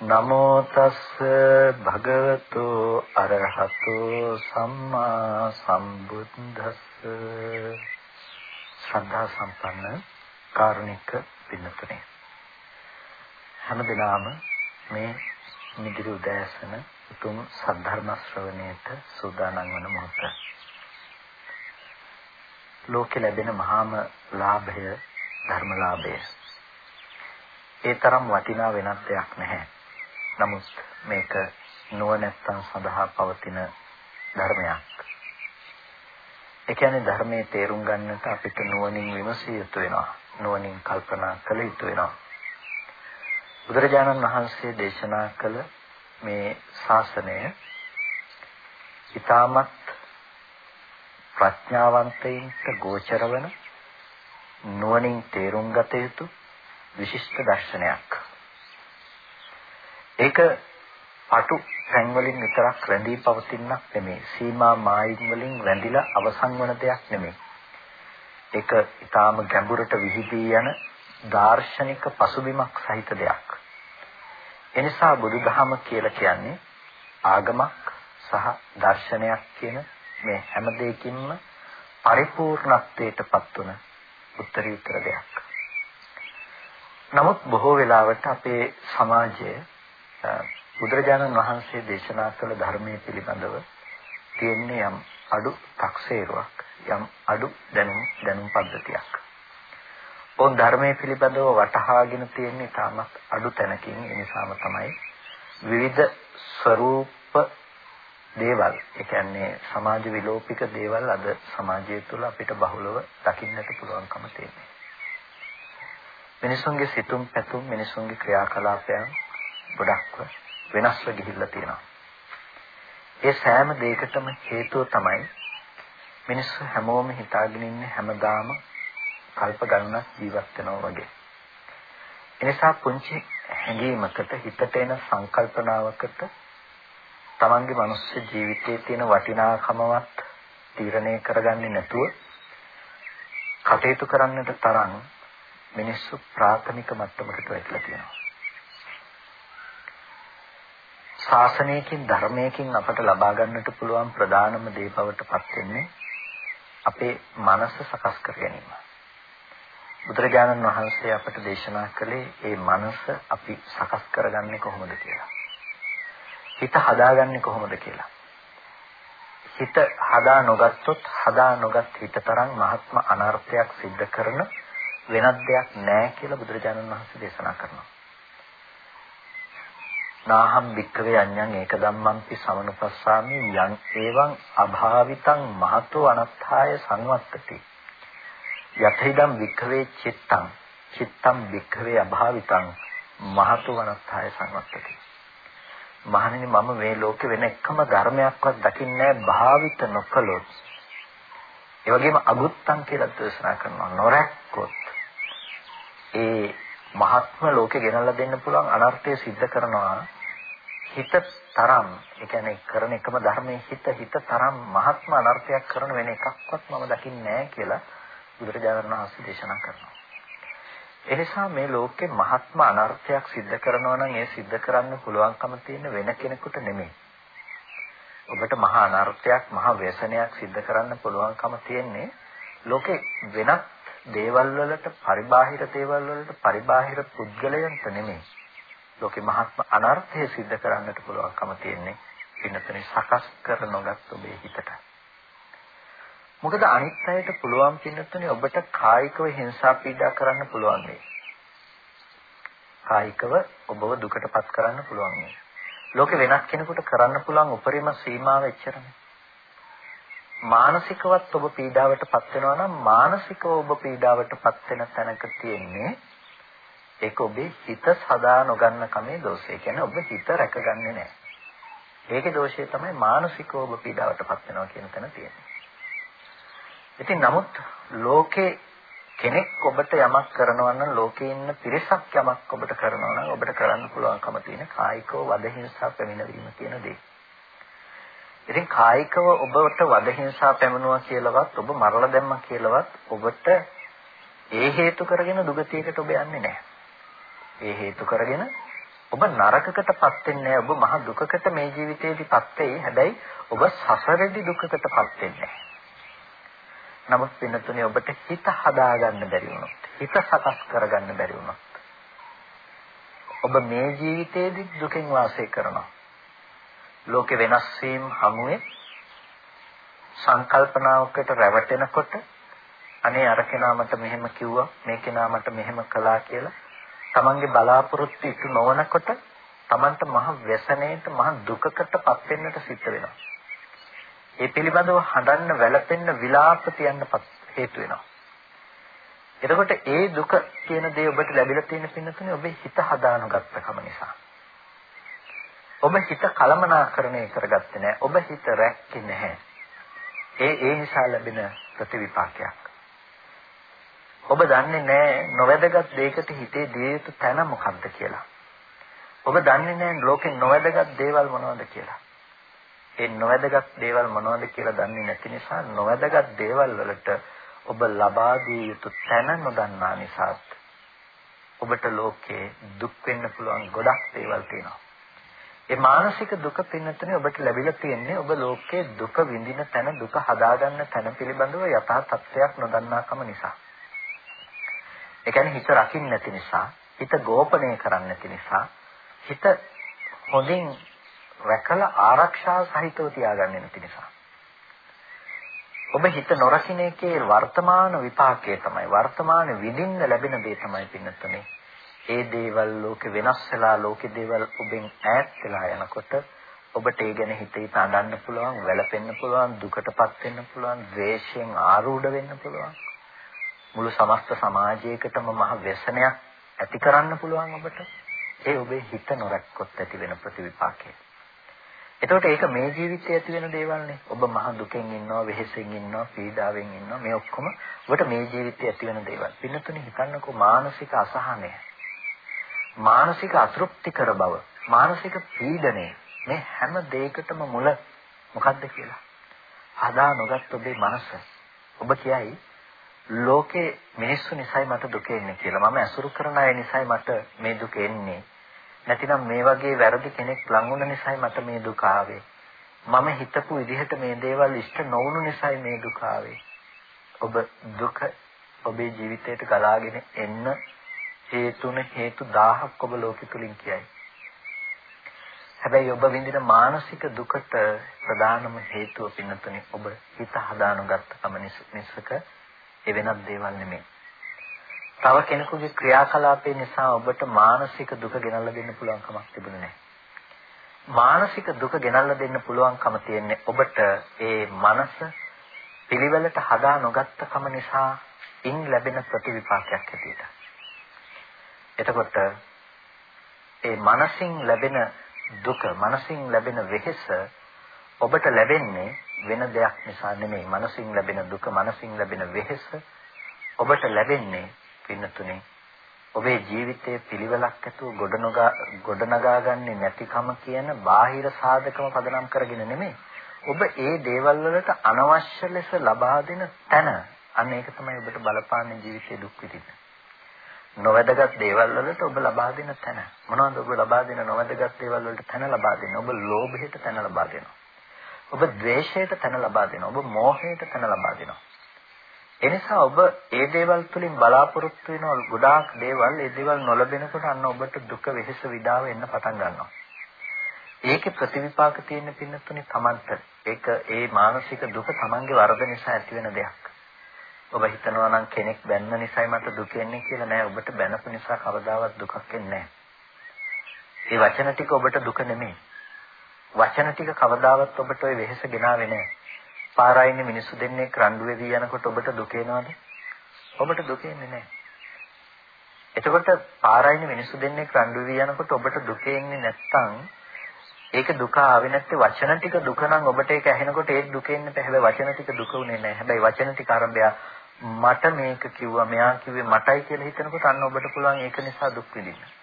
නමෝ තස්ස භගවතු අරහතෝ සම්මා සම්බුද්දස්ස. ශ්‍රද්ධා සම්පන්න කාරුණික පින්නතුනේ. හැමදෙනාම මේ නිදිරි උදෑසන උතුම් සද්ධර්ම ශ්‍රවණයට සූදානම් වන මොහොත. ලෝකෙ ලැබෙන මහාම ලාභය ධර්මලාභය ඒ තරම් වටිනා වෙනත් දෙයක් නැහැ. නමුත් මේක නුවණැත්තන් සඳහා පවතින ධර්මයක්. ඒ කියන්නේ ධර්මයේ තේරුම් ගන්නට අපිට නුවණින් විමසිය යුතු වෙනවා. නුවණින් කල්පනා කළ යුතු වෙනවා. බුදුරජාණන් වහන්සේ දේශනා කළ මේ ශාසනය ඊටමත් ප්‍රඥාවන්තයින්ට ගෝචර වන නුවණින් තේරුම් ගත යුතු විශිෂ්ට දර්ශනයක්. ඒක අටු තැන් වලින් විතරක් රැඳී පවතිනක් නෙමෙයි. සීමා මායින් වලින් රැඳිලා අවසන් වන දෙයක් නෙමෙයි. ඒක ඊටාම ගැඹුරට විහිදී යන දාර්ශනික පසුබිමක් සහිත දෙයක්. එනිසා බුදුදහම කියලා කියන්නේ ආගමක් සහ දර්ශනයක් කියන මේ හැම දෙයකින්ම පරිපූර්ණත්වයට පත්වන උත්තරීතර දෙයක්. නමුත් බොහෝ වෙලාවට අපේ සමාජයේ බුදුරජාණන් වහන්සේ දේශනා කළ ධර්මයේ පිළිබඳව තියෙන්නේ යම් අඩු තක්සේරුවක් යම් අඩු දැනුම් දැනුම් පද්ධතියක්. ඕන් ධර්මයේ පිළිබඳව වටහාගෙන තියෙන්නේ තාමත් අඩු තැනකින් ඒ නිසාම තමයි විවිධ ස්වરૂප දේවල් ඒ කියන්නේ සමාජ විලෝපික දේවල් අද සමාජය තුළ අපිට බහුලව දකින්නට පුළුවන්කම තියෙනවා. මිනිසුන්ගේ සිතුම් පැතුම් මිනිසුන්ගේ ක්‍රියාකලාපයන් ගොඩක්ව වෙනස්ව ගිහිල්ලා තියෙනවා. ඒ සෑම දෙයකටම හේතුව තමයි මිනිස්සු හැමෝම හිතාගෙන ඉන්නේ හැමදාම කල්ප ගණනක් ජීවත් වෙනවා වගේ. එනිසා පුංචි හැඟීමකට හිතට එන සංකල්පනාවකට තමන්ගේ මනුස්ස ජීවිතයේ තියෙන වටිනාකමවත් තීරණය කරගන්නේ නැතුව කටයුතු කරන්නට තරම් මිනිස්සු ප්‍රාථමික මට්ටමකට වැටලා තියෙනවා. ශාසනයකින් ධර්මයකින් අපට ලබා ගන්නට පුළුවන් ප්‍රධානම දේ බවට පත් වෙන්නේ අපේ මනස සකස් කර ගැනීම. බුදුරජාණන් වහන්සේ අපට දේශනා කළේ මේ මනස අපි සකස් කරගන්නේ කොහොමද කියලා. හිත හදාගන්නේ කොහොමද කියලා. හිත හදා නොගත්තොත් හදා නොගත් හිත තරම් මහත්ම අනර්ථයක් සිද්ධ කරන වෙනත් දෙයක් නැහැ කියලා බුදුරජාණන් වහන්සේ දේශනා කරනවා. නාහම් වික්‍රේ අඤ්ඤං ඒක ධම්මංපි සමනුපස්සාමි යං එවං අභාවිතං මහතෝ අනත්ථාය සංවත්තති. යතහිදම් වික්‍රේ චිත්තං චිත්තං වික්‍රේ අභාවිතං මහතෝ අනත්ථාය සංවත්තති. මහණෙනි මම මේ ලෝකේ වෙන එකම ධර්මයක්වත් දකින්නේ භාවිත නොකළොත්. ඒ වගේම අගුත්තං කියලා දේශනා කරනවා නොරැක්කොත්. ඒ මහත්ම ලෝකේ ගෙනල්ලා දෙන්න පුළුවන් අනර්ථය සිද්ධ කරනවා. හිත තරම් ඒ කියන්නේ කරන එකම ධර්මයේ හිත හිත තරම් මහත්ම අනර්ථයක් කරන වෙන එකක්වත් මම දකින්නේ නැහැ කියලා බුදුරජාණන් වහන්සේ දේශනා කරනවා. එනිසා මේ ලෝකේ මහත්ම අනර්ථයක් සිද්ධ කරනවා නම් ඒ සිද්ධ කරන්න පුළුවන්කම තියෙන වෙන කෙනෙකුට නෙමෙයි. ඔබට මහා අනර්ථයක් මහා ව්‍යසනයක් සිද්ධ කරන්න පුළුවන්කම තියෙන්නේ ලෝකේ වෙනත් දේවල් වලට පරිබාහිර දේවල් වලට පරිබාහිර පුද්ගලයන්ට නෙමෙයි. ලෝකේ මහත්ම අනර්ථය සිද්ධ කරන්නට පුළුවන්කම තියෙන්නේ පින්නතනේ සකස් කර නොගත් ඔබේ හිතට. මොකද අනිත් අයට පුළුවන් පින්නතුනේ ඔබට කායිකව හිංසා පීඩා කරන්න පුළුවන් නේ. කායිකව ඔබව දුකටපත් කරන්න පුළුවන් නේ. ලෝකේ වෙනස් කෙනෙකුට කරන්න පුළුවන් උපරිම සීමාව එච්චරනේ. මානසිකවත් ඔබ පීඩාවටපත් වෙනවා නම් මානසිකව ඔබ පීඩාවටපත් වෙන තැනක තියෙන්නේ ඒක ඔබේ හිත සදා නොගන්න කමේ දෝෂය. කියන්නේ ඔබ හිත රැකගන්නේ නැහැ. ඒකේ දෝෂය තමයි මානසිකව ඔබ පීඩාවටපත් වෙනවා කියන තැන තියෙන්නේ. ඉතින් නමුත් ලෝකේ කෙනෙක් ඔබට යමක් කරනවා නම් ලෝකේ ඉන්න පිරිසක් යමක් ඔබට කරනවා නම් ඔබට කරන්න පුළුවන්කම තියෙන කායිකව වද හිංසා පැමිණවීම කියන දේ. ඉතින් කායිකව ඔබට වද හිංසා පැමිණුවා කියලාවත් ඔබ මරලා දැම්මා කියලාවත් ඔබට ඒ හේතු කරගෙන දුගතියකට ඔබ යන්නේ නැහැ. ඒ හේතු කරගෙන ඔබ නරකකටපත් වෙන්නේ ඔබ මහ දුකකට මේ ජීවිතේදීපත් වෙයි. හැබැයි ඔබ සසරේදී දුකකටපත් වෙන්නේ නමුත් වෙනතුනේ ඔබට හිත හදාගන්න බැරි වුණොත්, හිත සකස් කරගන්න බැරි වුණොත් ඔබ මේ ජීවිතේදී දුකෙන් වාසය කරනවා. ලෝකේ වෙනස් වීම හමුවේ සංකල්පනාවකට රැවටෙනකොට අනේ අර කෙනා මට මෙහෙම කිව්වා මේ කෙනා මට මෙහෙම කළා කියලා තමන්ගේ බලාපොරොත්තු ඉටු නොවනකොට තමන්ට මහ ව්‍යසනයට මහ දුකකටපත් වෙන්නට සිද්ධ වෙනවා. ඒ පිළිබඳව හඬන්න වැළපෙන්න විලාප තියන්න හේතු වෙනවා. එතකොට ඒ දුක කියන දේ ඔබට ලැබිලා තියෙන පින්නතුනේ ඔබේ හිත හදානු ගත්තකම නිසා. ඔබ හිත කලමනාකරණය කරගත්තේ නැහැ. ඔබ හිත රැක්කේ නැහැ. ඒ ඒ නිසා ලැබෙන ප්‍රතිවිපාකයක්. ඔබ දන්නේ නැහැ නොවැදගත් දෙයකට හිතේ දිය යුතු තැන මොකක්ද කියලා. ඔබ දන්නේ නැහැ ලෝකේ නොවැදගත් දේවල් මොනවද කියලා. ඒ නොවැදගත් දේවල් මොනවද කියලා දන්නේ නැති නිසා නොවැදගත් දේවල් වලට ඔබ ලබා දිය යුතු තැන නොදන්නා නිසාත් ඔබට ලෝකේ දුක් වෙන්න පුළුවන් ගොඩක් දේවල් තියෙනවා. ඒ මානසික දුක පින්නතනේ ඔබට ලැබිලා තියෙන්නේ ඔබ ලෝකයේ දුක විඳින තැන දුක හදාගන්න තැන පිළිබඳව යථා තත්ත්වයක් නොදන්නාකම නිසා. ඒ කියන්නේ හිත රකින්න නැති නිසා, හිත ගෝපණය කරන්න නැති නිසා, හිත හොඳින් රැකලා ආරක්ෂා සහිතව තියාගන්නේ නැති නිසා. ඔබ හිත නොරකින්න එකේ වර්තමාන විපාකයේ තමයි වර්තමාන විඳින්න ලැබෙන දේ තමයි පින්නතුනේ. ඒ දේවල් ලෝකේ වෙනස් වෙලා ලෝකේ දේවල් ඔබෙන් ඈත් වෙලා යනකොට ඔබට ඒ ගැන හිත හිත අඬන්න පුළුවන්, වැළපෙන්න පුළුවන්, දුකටපත් වෙන්න පුළුවන්, ද්වේෂයෙන් ආරූඪ වෙන්න පුළුවන්. මුළු සමස්ත සමාජයකටම මහ ව්‍යසනයක් ඇති කරන්න පුළුවන් ඔබට ඒ ඔබේ හිත නොරැක්කොත් ඇති වෙන ප්‍රතිවිපාකය. එතකොට ඒක මේ ජීවිතයේ ඇති වෙන දේවල්නේ. ඔබ මහ දුකෙන් ඉන්නවා, වෙහෙසෙන් ඉන්නවා, පීඩාවෙන් ඉන්නවා. මේ ඔක්කොම ඔබට මේ ජීවිතයේ ඇති වෙන දේවල්. පින්නතුනේ හිතන්නකෝ මානසික අසහනය. මානසික අතෘප්තිකර බව, මානසික පීඩනය. මේ හැම දෙයකටම මුල මොකද්ද කියලා. හදා නොගත් ඔබේ මනස. ඔබ කියයි ලෝකේ මිනිස්සු නිසායි මට දුක එන්නේ කියලා. මම ඇසුරු කරන අය නිසායි මට මේ දුක එන්නේ. නැතිනම් මේ වගේ වැරදි කෙනෙක් ලං වුණ නිසායි මට මේ දුක ආවේ. මම හිතපු විදිහට මේ දේවල් ඉෂ්ට නොවුණු නිසායි මේ දුක ආවේ. ඔබ දුක ඔබේ ජීවිතයට ගලාගෙන එන්න හේතුන හේතු 1000ක් ඔබ ලෝකෙ තුලින් කියයි. හැබැයි ඔබ විඳින මානසික දුකට ප්‍රධානම හේතුව පින්නතුනේ ඔබ හිත හදානුගත්ත කම නිසක ඒ වෙනත් දේවල් නෙමෙයි. තව කෙනෙකුගේ ක්‍රියාකලාපය නිසා ඔබට මානසික දුක ගෙනල්ලා දෙන්න පුළුවන් කමක් තිබුණේ නැහැ. මානසික දුක ගෙනල්ලා දෙන්න පුළුවන්කම තියෙන්නේ ඔබට ඒ මනස පිළිවෙලට හදා නොගත්ත කම නිසා ඉන් ලැබෙන ප්‍රතිවිපාකයක් හැටියට. එතකොට ඒ මනසින් ලැබෙන දුක, මනසින් ලැබෙන වෙහෙස ඔබට ලැබෙන්නේ වෙන දෙයක් නිසා නෙමෙයි. මනසින් ලැබෙන දුක, මනසින් ලැබෙන වෙහෙස ඔබට ලැබෙන්නේ පින්නතුනේ ඔබේ ජීවිතයේ පිළිවෙලක් ඇතුව ගොඩනගා ගොඩනගා ගන්නේ නැතිකම කියන බාහිර සාධකම පදනම් කරගෙන නෙමෙයි. ඔබ ඒ දේවල් වලට අනවශ්‍ය ලෙස ලබා දෙන තැන අන්න ඒක තමයි ඔබට බලපාන ජීවිතයේ දුක් විඳින්න. නොවැදගත් දේවල් වලට ඔබ ලබා දෙන තැන. මොනවද ඔබ ලබා දෙන නොවැදගත් දේවල් වලට තැන ලබා දෙන්නේ? ඔබ ලෝභයට තැන ලබා දෙනවා. ඔබ ද්වේෂයට තැන ලබා දෙනවා. ඔබ මෝහයට තැන ලබා දෙනවා. එනිසා ඔබ ඒ දේවල් තුලින් බලාපොරොත්තු වෙන ගොඩාක් දේවල් ඒ දේවල් නොලැබෙනකොට අන්න ඔබට දුක වෙහෙස විඩාව එන්න පටන් ගන්නවා. ඒකේ ප්‍රතිවිපාක තියෙන පින්නතුනේ Tamanට. ඒක ඒ මානසික දුක Tamanගේ වරද නිසා ඇති වෙන දෙයක්. ඔබ හිතනවා නම් කෙනෙක් බැන්න නිසායි මට දුක එන්නේ කියලා නෑ. ඔබට බැනපු නිසා කවදාවත් දුකක් එන්නේ නෑ. ඒ වචන ටික ඔබට දුක නෙමෙයි. වචන ටික කවදාවත් ඔබට ওই වෙහෙස ගෙනාවේ නෑ. පාරායිනේ මිනිස්සු දෙන්නේ රණ්ඩු වෙවි යනකොට ඔබට දුක එනවද? ඔබට දුක එන්නේ නෑ. එතකොට පාරායිනේ මිනිස්සු දෙන්නේ රණ්ඩු වෙවි යනකොට ඔබට දුක එන්නේ නැත්තම් ඒක දුක ආවේ නැත්තේ වචන ටික දුක නම් ඔබට ඒක ඇහෙනකොට ඒ දුක එන්නේ නැහැ. හැබැයි වචන ටික දුක උනේ නැහැ. හැබැයි වචන ටික ආරම්භය මට මේක කිව්වා මෙයා කිව්වේ මටයි කියලා හිතනකොට අන්න ඔබට පුළුවන් ඒක නිසා දුක් විඳින්න.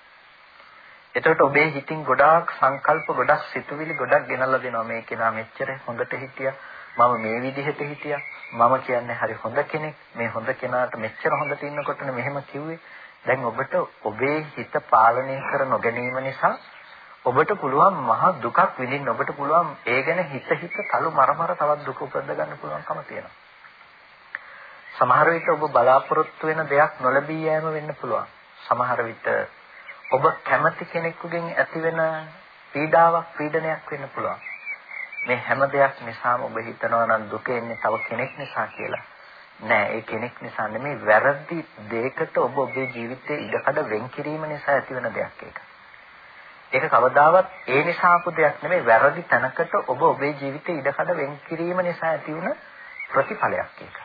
එතකොට ඔබේ හිතින් ගොඩාක් සංකල්ප ගොඩක් සිතුවිලි ගොඩක් ගෙනල්ලා දෙනවා. මේ කෙනා මෙච්චර හොඳට හිටියා. මම මේ විදිහට හිටියා. මම කියන්නේ හරි හොඳ කෙනෙක්. මේ හොඳ කෙනාට මෙච්චර හොඳට ඉන්නකොටනේ මෙහෙම කිව්වේ. දැන් ඔබට ඔබේ හිත පාලනය කර නොගැනීම නිසා ඔබට පුළුවන් මහා දුකක් විඳින්න. ඔබට පුළුවන් ඒ ගැන හිත හිත තලු මරමර තවත් දුක උපද ගන්න පුළුවන්කම තියෙනවා. සමහර විට ඔබ බලාපොරොත්තු වෙන දෙයක් නොලැබී යෑම වෙන්න පුළුවන්. සමහර විට ඔබ කැමති කෙනෙකුගෙන් ඇතිවෙන පීඩාවක් පීඩනයක් වෙන්න පුළුවන්. මේ හැම දෙයක් නිසාම ඔබ හිතනවා නම් දුක එන්නේ තව කෙනෙක් නිසා කියලා. නෑ ඒ කෙනෙක් නිසා නෙමෙයි වැරදි දෙයකට ඔබ ඔබේ ජීවිතයේ ඉඩකඩ වෙන් කිරීම නිසා ඇතිවෙන දෙයක් ඒක. ඒක කවදාවත් ඒ නිසා ආපු දෙයක් නෙමෙයි වැරදි තැනකට ඔබ ඔබේ ජීවිතේ ඉඩකඩ වෙන් කිරීම නිසා ඇති වුණ ප්‍රතිඵලයක් ඒක.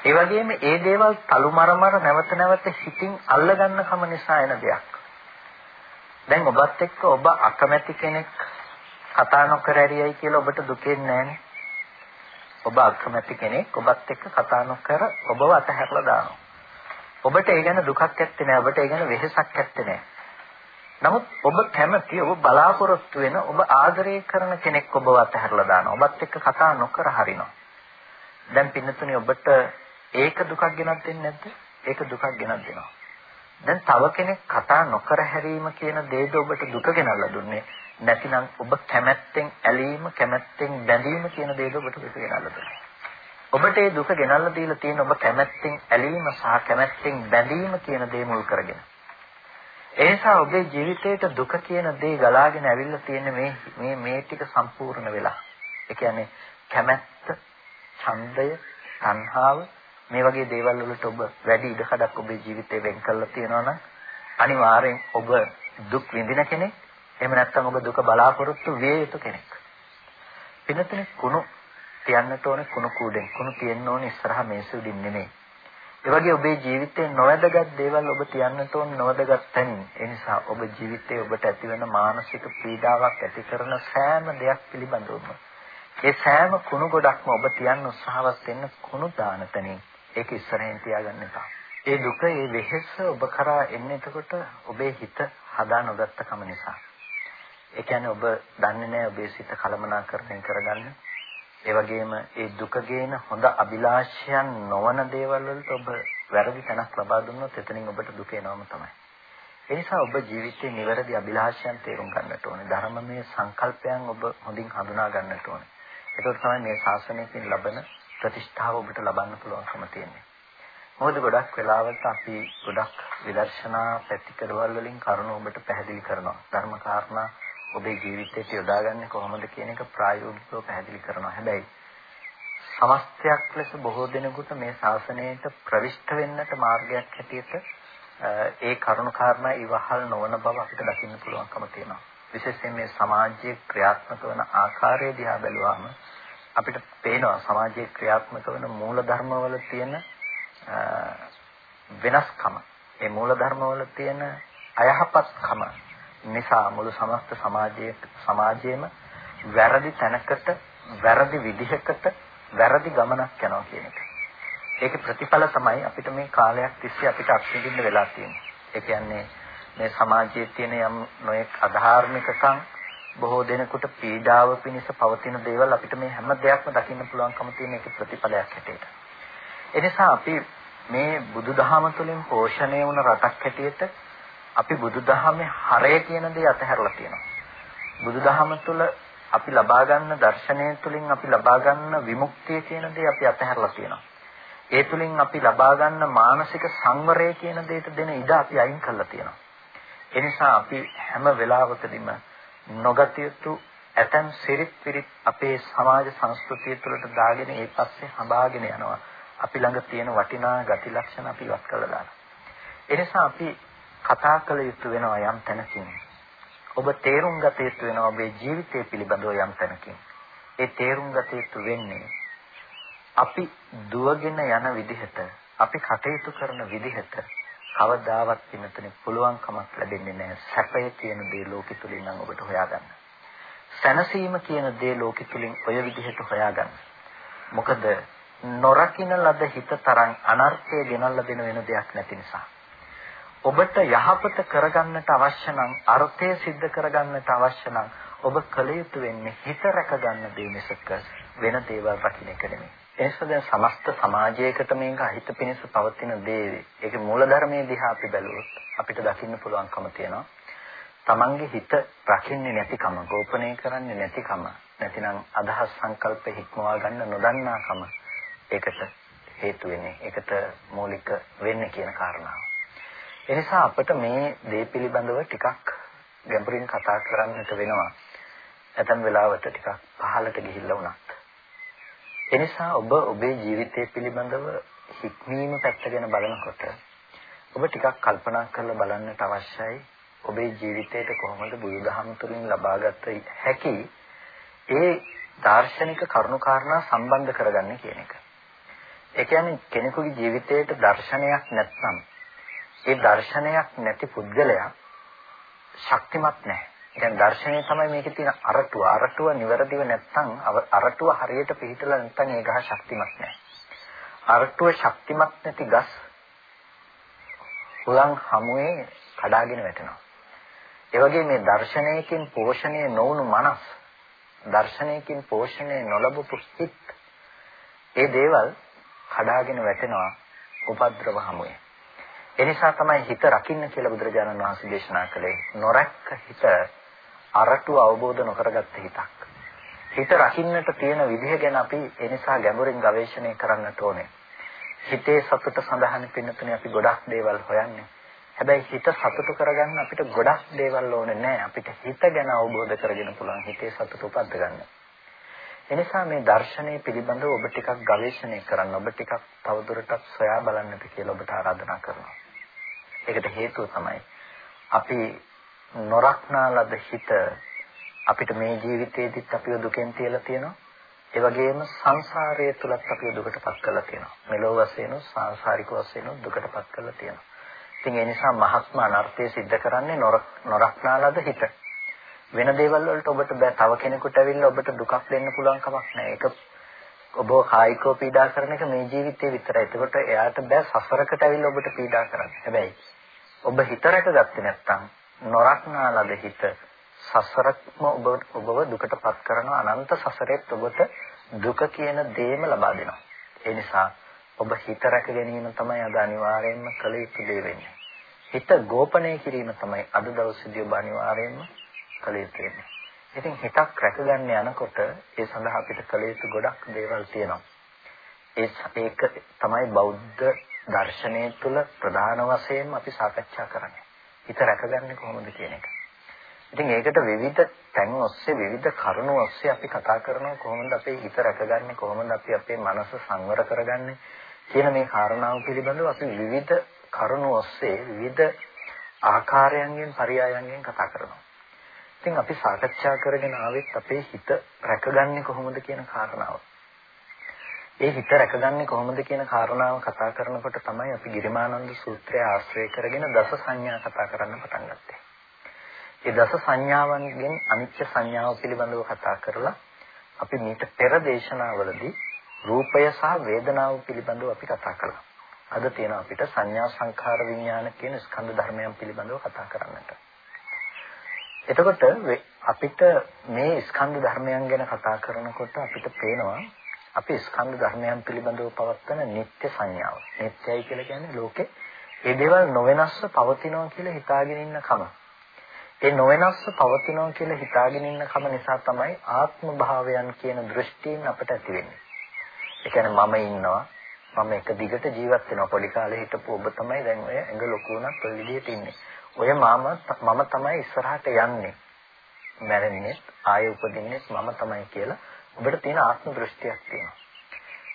ඒ වගේම ඒ දේවල් තලුමරමර නැවත නැවත හිතින් අල්ලගන්න කම නිසා එන දෙයක්. දැන් ඔබත් එක්ක ඔබ අකමැති කෙනෙක් කතා නොකර ඇරියයි කියලා ඔබට දුකෙන්නේ නැහනේ. ඔබ අකමැති කෙනෙක් ඔබත් එක්ක කතා නොකර ඔබව අතහැරලා දානවා. ඔබට ඒ ගැන දුකක් ඇත්තේ නැහැ. ඔබට ඒ ගැන වෙහෙසක් ඇත්තේ නැහැ. නමුත් ඔබ කැමති ඔබ බලාපොරොත්තු වෙන ඔබ ආදරය කරන කෙනෙක් ඔබව අතහැරලා දානවා. ඔබත් එක්ක කතා නොකර හරිනවා. දැන් පින්නතුනේ ඔබට ඒක දුකක් ගෙනත් දෙන්නේ නැද්ද? ඒක දුකක් ගෙනත් දෙනවා. දැන් තව කෙනෙක් කතා නොකර හැරීම කියන දේද ඔබට දුක ගෙනල්ලා දුන්නේ නැතිනම් ඔබ කැමැත්තෙන් ඇලීම කැමැත්තෙන් බැඳීම කියන දේද ඔබට දුක ගෙනල්ලා දුන්නේ. ඔබට ඒ දුක ගෙනල්ලා දීලා තියෙන ඔබ කැමැත්තෙන් ඇලීම සහ කැමැත්තෙන් බැඳීම කියන දේ මුල් කරගෙන. ඒ නිසා ඔබේ ජීවිතේට දුක කියන දේ ගලාගෙන ඇවිල්ලා තියෙන මේ මේ මේ ටික සම්පූර්ණ වෙලා. ඒ කියන්නේ කැමැත්ත, ඡන්දය, තණ්හාව මේ වගේ දේවල් වලට ඔබ වැඩි ඉඩකඩක් ඔබේ ජීවිතේ වෙන් කරලා තියෙනවා නම් අනිවාර්යෙන් ඔබ දුක් විඳින කෙනෙක්. එහෙම නැත්නම් ඔබ දුක බලාපොරොත්තු විය යුතු කෙනෙක්. පිනතුනේ කුණු තියන්නට ඕනේ කුණු කූඩෙන්. කුණු තියෙන්න ඕනේ ඉස්සරහා මේසෙ උඩින් නෙමෙයි. ඒ වගේ ඔබේ ජීවිතේ නොවැදගත් දේවල් ඔබ තියන්නට ඕන නොවැදගත් තැනින්. ඒ නිසා ඔබ ජීවිතේ ඔබට ඇතිවන මානසික පීඩාවක් ඇති කරන සෑම දෙයක් පිළිබඳවම ඒ සෑම කුණු ගොඩක්ම ඔබ තියන්න උත්සාහවත් වෙන්න කුණු දාන තැනින් ඒක ඉස්සරහින් තියාගන්න එපා. ඒ දුක, ඒ වෙහෙස ඔබ කරා එන්නේ එතකොට ඔබේ හිත හදා නොගත්ත කම නිසා. ඒ කියන්නේ ඔබ දන්නේ නැහැ ඔබේ සිත කලමනාකරණය කරගන්න. ඒ වගේම ඒ දුක ගේන හොඳ අභිලාෂයන් නොවන දේවල් වලට ඔබ වැරදි තැනක් ලබා දුන්නොත් එතනින් ඔබට දුක එනවම තමයි. ඒ නිසා ඔබ ජීවිතයේ නිවැරදි අභිලාෂයන් තේරුම් ගන්නට ඕනේ. ධර්මමය සංකල්පයන් ඔබ හොඳින් හඳුනා ගන්නට ඕනේ. ඒක තමයි මේ ශාසනයකින් ලබන ප්‍රතිෂ්ඨාව ඔබට ලබන්න පුළුවන්කම තියෙන්නේ. මොකද ගොඩක් වෙලාවට අපි ගොඩක් විදර්ශනා පැතිකඩවල වලින් කරුණු ඔබට පැහැදිලි කරනවා. ධර්ම කාරණා ඔබේ ජීවිතයට යොදාගන්නේ කොහොමද කියන එක ප්‍රායෝගිකව පැහැදිලි කරනවා. හැබැයි සමස්තයක් ලෙස බොහෝ දෙනෙකුට මේ ශාසනයට ප්‍රවිෂ්ඨ වෙන්නට මාර්ගයක් හැටියට ඒ කරුණු කාරණා ඉවහල් නොවන බව අපිට දකින්න පුළුවන්කම තියෙනවා. විශේෂයෙන් මේ සමාජයේ ක්‍රියාත්මක වන ආකාරය දිහා බැලුවාම අපිට පේනවා සමාජයේ ක්‍රියාත්මක වන මූල ධර්මවල තියෙන වෙනස්කම. ඒ මූල ධර්මවල තියෙන අයහපත්කම නිසා මුළු සමස්ත සමාජයේ සමාජයේම වැරදි තැනකට වැරදි විදිහකට වැරදි ගමනක් යනවා කියන එක. ඒකේ ප්‍රතිඵල තමයි අපිට මේ කාලයක් තිස්සේ අපිට අත්විඳින්න වෙලා තියෙන්නේ. ඒ කියන්නේ මේ සමාජයේ තියෙන යම් නොයෙක් අධාර්මිකකම් බොහෝ දෙනෙකුට පීඩාව පිණිස පවතින දේවල් අපිට මේ හැම දෙයක්ම දකින්න පුළුවන්කම තියෙන එක ප්‍රතිඵලයක් හැටියට. එනිසා අපි මේ බුදුදහම තුළින් පෝෂණය වුණ රටක් හැටියට අපි බුදුදහමේ හරය කියන දේ අතහැරලා තියෙනවා. බුදුදහම තුළ අපි ලබා ගන්න දර්ශනය තුළින් අපි ලබා ගන්න විමුක්තිය කියන දේ අපි අතහැරලා තියෙනවා. ඒ තුළින් අපි ලබා ගන්න මානසික සංවරය කියන දෙයට දෙන ඉඩ අපි අයින් කරලා තියෙනවා. ඒ නිසා අපි හැම වෙලාවකදීම නොගත යුතු ඇතම් සිරිත් පිරිත් අපේ සමාජ සංස්කෘතිය තුළට දාගෙන ඒ පස්සේ හඹාගෙන යනවා. අපි ළඟ තියෙන වටිනා ගති ලක්ෂණ අපි ඉවත් කරලා දානවා. ඒ නිසා අපි කතා කළ යුතු වෙනවා යම් තැනකින්. ඔබ තේරුම් ගත යුතු වෙනවා ඔබේ ජීවිතය පිළිබඳව යම් තැනකින්. ඒ තේරුම් ගත යුතු වෙන්නේ අපි දුවගෙන යන විදිහට අපි කටයුතු කරන විදිහට කවදාවත් පින්නතනේ පුළුවන්කමක් ලැබෙන්නේ නැහැ සැපය කියන දේ ලෝකෙ තුලින් නම් ඔබට හොයාගන්න. සැනසීම කියන දේ ලෝකෙ තුලින් ඔය විදිහට හොයාගන්න. මොකද නොරකින්න ලද හිත තරම් අනර්ථය ගෙනල්ලා දෙන වෙන දෙයක් නැති නිසා. ඔබට යහපත කරගන්නට අවශ්‍ය නම් අර්ථය સિદ્ધ කරගන්නට අවශ්‍ය නම් ඔබ කල යුතු වෙන්නේ හිත රැකගන්න දේ මිසක වෙන දේවල් රකින්න එක නෙමෙයි. එනිසා දැන් සමස්ත සමාජයකට මේක අහිත පිණිස පවතින දේ ඒකේ මූලධර්මයේ දිහා අපි බැලුවොත් අපිට දකින්න පුළුවන්කම තියෙනවා. Tamange හිත රකින්නේ නැතිකම, ගෝපණය කරන්නේ නැතිකම, නැතිනම් අදහස් සංකල්ප හික්මවා ගන්න නොදන්නාකම ඒකට හේතු වෙන්නේ. ඒකට මූලික වෙන්නේ කියන කාරණාව. එනිසා අපිට මේ දේ පිළිබඳව ටිකක් ගැඹුරින් කතා කරන්නට වෙනවා. ඇතම් වෙලාවට ටිකක් පහළට ගිහිල්ලා වුණත්. එනිසා ඔබ ඔබේ ජීවිතය පිළිබඳව හික්මීම පැත්ත ගැන බලනකොට ඔබ ටිකක් කල්පනා කරලා බලන්නට අවශ්‍යයි ඔබේ ජීවිතයට කොහොමද බුදුදහම තුළින් ලබාගත හැකි ඒ දාර්ශනික කරුණාකාරණා සම්බන්ධ කරගන්නේ කියන එක. ඒ කියන්නේ කෙනෙකුගේ ජීවිතයට දර්ශනයක් නැත්නම් ඒ දර්ශනයක් නැති පුද්ගලයා ශක්තිමත් නැහැ. දැන් දර්ශනය තමයි මේකේ තියෙන අරටුව. අරටුව නිවැරදිව නැත්නම් අරටුව හරියට පිළිහිටලා නැත්නම් ඒ ගහ ශක්තිමත් නැහැ. අරටුව ශක්තිමත් නැති ගස් උලන් හමුවේ කඩාගෙන වැටෙනවා. ඒ වගේ මේ දර්ශනයකින් පෝෂණය නොවුණු මනස් දර්ශනයකින් පෝෂණය නොලබපු හිත් ඒ දේවල් කඩාගෙන වැටෙනවා උපද්‍රව හමුවේ. එනිසා තමයි හිත රකින්න කියලා බුදුරජාණන් වහන්සේ දේශනා කළේ. නොරැක්ක හිත අරටු අවබෝධ නොකරගත්ත හිතක්. හිත රකින්නට තියෙන විදිහ ගැන අපි එනිසා ගැඹුරින් ගවේෂණය කරන්නට ඕනේ. හිතේ සතුට සඳහන් පින්නතුනේ අපි ගොඩක් දේවල් හොයන්නේ. හැබැයි හිත සතුට කරගන්න අපිට ගොඩක් දේවල් ඕනේ නැහැ. අපිට හිත ගැන අවබෝධ කරගෙන පුළුවන් හිතේ සතුට උපද්ද ගන්න. එනිසා මේ දර්ශනය පිළිබඳව ඔබ ටිකක් ගවේෂණය කරන්න ඔබ ටිකක් තවදුරටත් සොයා බලන්නට කියලා ඔබට ආරාධනා කරනවා. ඒකට හේතුව තමයි අපි නොරක්නා ලද හිත අපිට මේ ජීවිතේදීත් අපිව දුකෙන් තියලා තියෙනවා. ඒ වගේම සංසාරයේ තුලත් අපිව දුකටපත් කරලා තියෙනවා. මෙලොව වශයෙන් සංසාරික වශයෙන් දුකටපත් කරලා තියෙනවා. ඉතින් ඒ නිසා මහත්ම අනර්ථය සිද්ධ කරන්නේ නොරක්නා ලද හිත. වෙන දේවල් වලට ඔබට බෑ තව කෙනෙකුට ඇවිල්ලා ඔබට දුකක් දෙන්න පුළුවන් කමක් නැහැ. ඒක ඔබ කායිකව පීඩා කරන එක මේ ජීවිතේ විතරයි. එතකොට එයාට බෑ සසරකට ඇවිල්ලා ඔබට පීඩා කරන්න. හැබැයි ඔබ හිත රැකගත්තේ නැත්නම් නොරක්නා ලද හිත සසරක්ම ඔබ ඔබව දුකටපත් කරන අනන්ත සසරෙත් ඔබට දුක කියන දේම ලබා දෙනවා. ඒ නිසා ඔබ හිත රැක ගැනීම තමයි අද අනිවාර්යයෙන්ම කළ යුතු දේ වෙන්නේ. හිත ගෝපණය කිරීම තමයි අද දවසේදී ඔබ අනිවාර්යයෙන්ම කළ යුතු වෙන්නේ. ඉතින් හිතක් රැකගන්න යනකොට ඒ සඳහා අපිට කළ යුතු ගොඩක් දේවල් තියෙනවා. ඒ ඒක තමයි බෞද්ධ දර්ශනය තුළ ප්‍රධාන වශයෙන්ම අපි සාකච්ඡා කරන්නේ. හිත රැකගන්නේ කොහොමද කියන එක. ඉතින් ඒකට විවිධ තැන් ඔස්සේ විවිධ කරුණු ඔස්සේ අපි කතා කරනවා කොහොමද අපේ හිත රැකගන්නේ කොහොමද අපි අපේ මනස සංවර කරගන්නේ කියන මේ කාරණාව පිළිබඳව අපි විවිධ කරුණු ඔස්සේ විවිධ ආකාරයන්ගෙන් පරයයන්ගෙන් කතා කරනවා. ඉතින් අපි සාකච්ඡා කරගෙන ආවෙත් අපේ හිත රැකගන්නේ කොහොමද කියන කාරණාව. ඒ හිත රැකගන්නේ කොහොමද කියන කාරණාව කතා කරනකොට තමයි අපි ගිරිමානන්ද සූත්‍රය ආශ්‍රය කරගෙන දස සංඥා කතා කරන්න පටන් ගත්තේ. ඒ දස සංඥාවන්ගෙන් අනිත්‍ය සංඥාව පිළිබඳව කතා කරලා අපි මීට පෙර දේශනාවලදී රූපය සහ වේදනාව පිළිබඳව අපි කතා කළා. අද තියෙන අපිට සංඥා සංඛාර විඥාන කියන ස්කන්ධ ධර්මයන් පිළිබඳව කතා කරන්නට. එතකොට අපිට මේ ස්කන්ධ ධර්මයන් ගැන කතා කරනකොට අපිට පේනවා අපි ස්කන්ධ ධර්මයන් පිළිබඳව පවත්වන නිත්‍ය සංඥාව. නිත්‍යයි කියලා කියන්නේ ලෝකේ ඒ දේවල් නොවෙනස්ව පවතිනවා කියලා හිතාගෙන ඉන්න කම. ඒ නොවෙනස්ව පවතිනවා කියලා හිතාගෙන ඉන්න කම නිසා තමයි ආත්ම භාවයන් කියන දෘෂ්ටීන් අපට ඇති වෙන්නේ. ඒ කියන්නේ මම ඉන්නවා මම එක දිගට ජීවත් වෙනවා පොඩි කාලේ හිටපු ඔබ තමයි දැන් ඔය ඇඟ ලොකු වුණත් ඔය විදිහට ඉන්නේ. ඔය මම මම තමයි ඉස්සරහට යන්නේ. මැරෙන්නේ ආයෙ උපදින්නේ මම තමයි කියලා ඔබට තියෙන ආත්ම දෘෂ්ටියක් තියෙනවා.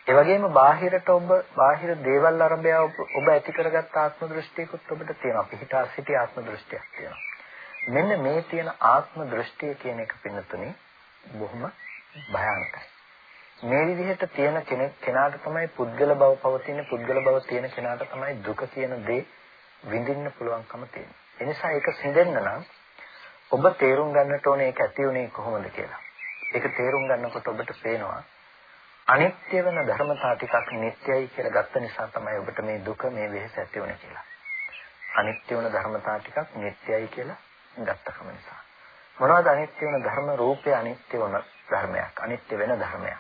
ඒ වගේම බාහිරට ඔබ බාහිර දේවල් අරබය ඔබ ඇති කරගත් ආත්ම දෘෂ්ටියකුත් ඔබට තියෙනවා. පිහිටා සිටි ආත්ම දෘෂ්ටියක් තියෙනවා. මෙන්න මේ තියෙන ආත්ම දෘෂ්ටිය කියන එක පින්නතුනේ බොහොම භයානකයි. මේ විදිහට තියෙන කෙනෙක් කෙනාට තමයි පුද්ගල බව පවතින පුද්ගල බව තියෙන කෙනාට තමයි දුක කියන දේ විඳින්න පුළුවන්කම තියෙන්නේ. ඒ නිසා ඒක සිඳෙන්න නම් ඔබ තේරුම් ගන්නට ඕනේ ඒක ඇති උනේ කොහොමද කියලා. ඒක තේරුම් ගන්නකොට ඔබට පේනවා අනිත්‍ය වෙන ධර්මතා ටිකක් නිට්ටයයි කියලා ගත්ත නිසා තමයි ඔබට මේ දුක මේ වෙහෙස ඇති වුනේ කියලා. අනිත්‍ය වෙන ධර්මතා ටිකක් නිට්ටයයි කියලා ගත්තකම නිසා. මොනවද අනිත්‍ය වෙන ධර්ම රූපය අනිත්‍ය වෙන ධර්මයක්. අනිත්‍ය වෙන ධර්මයක්.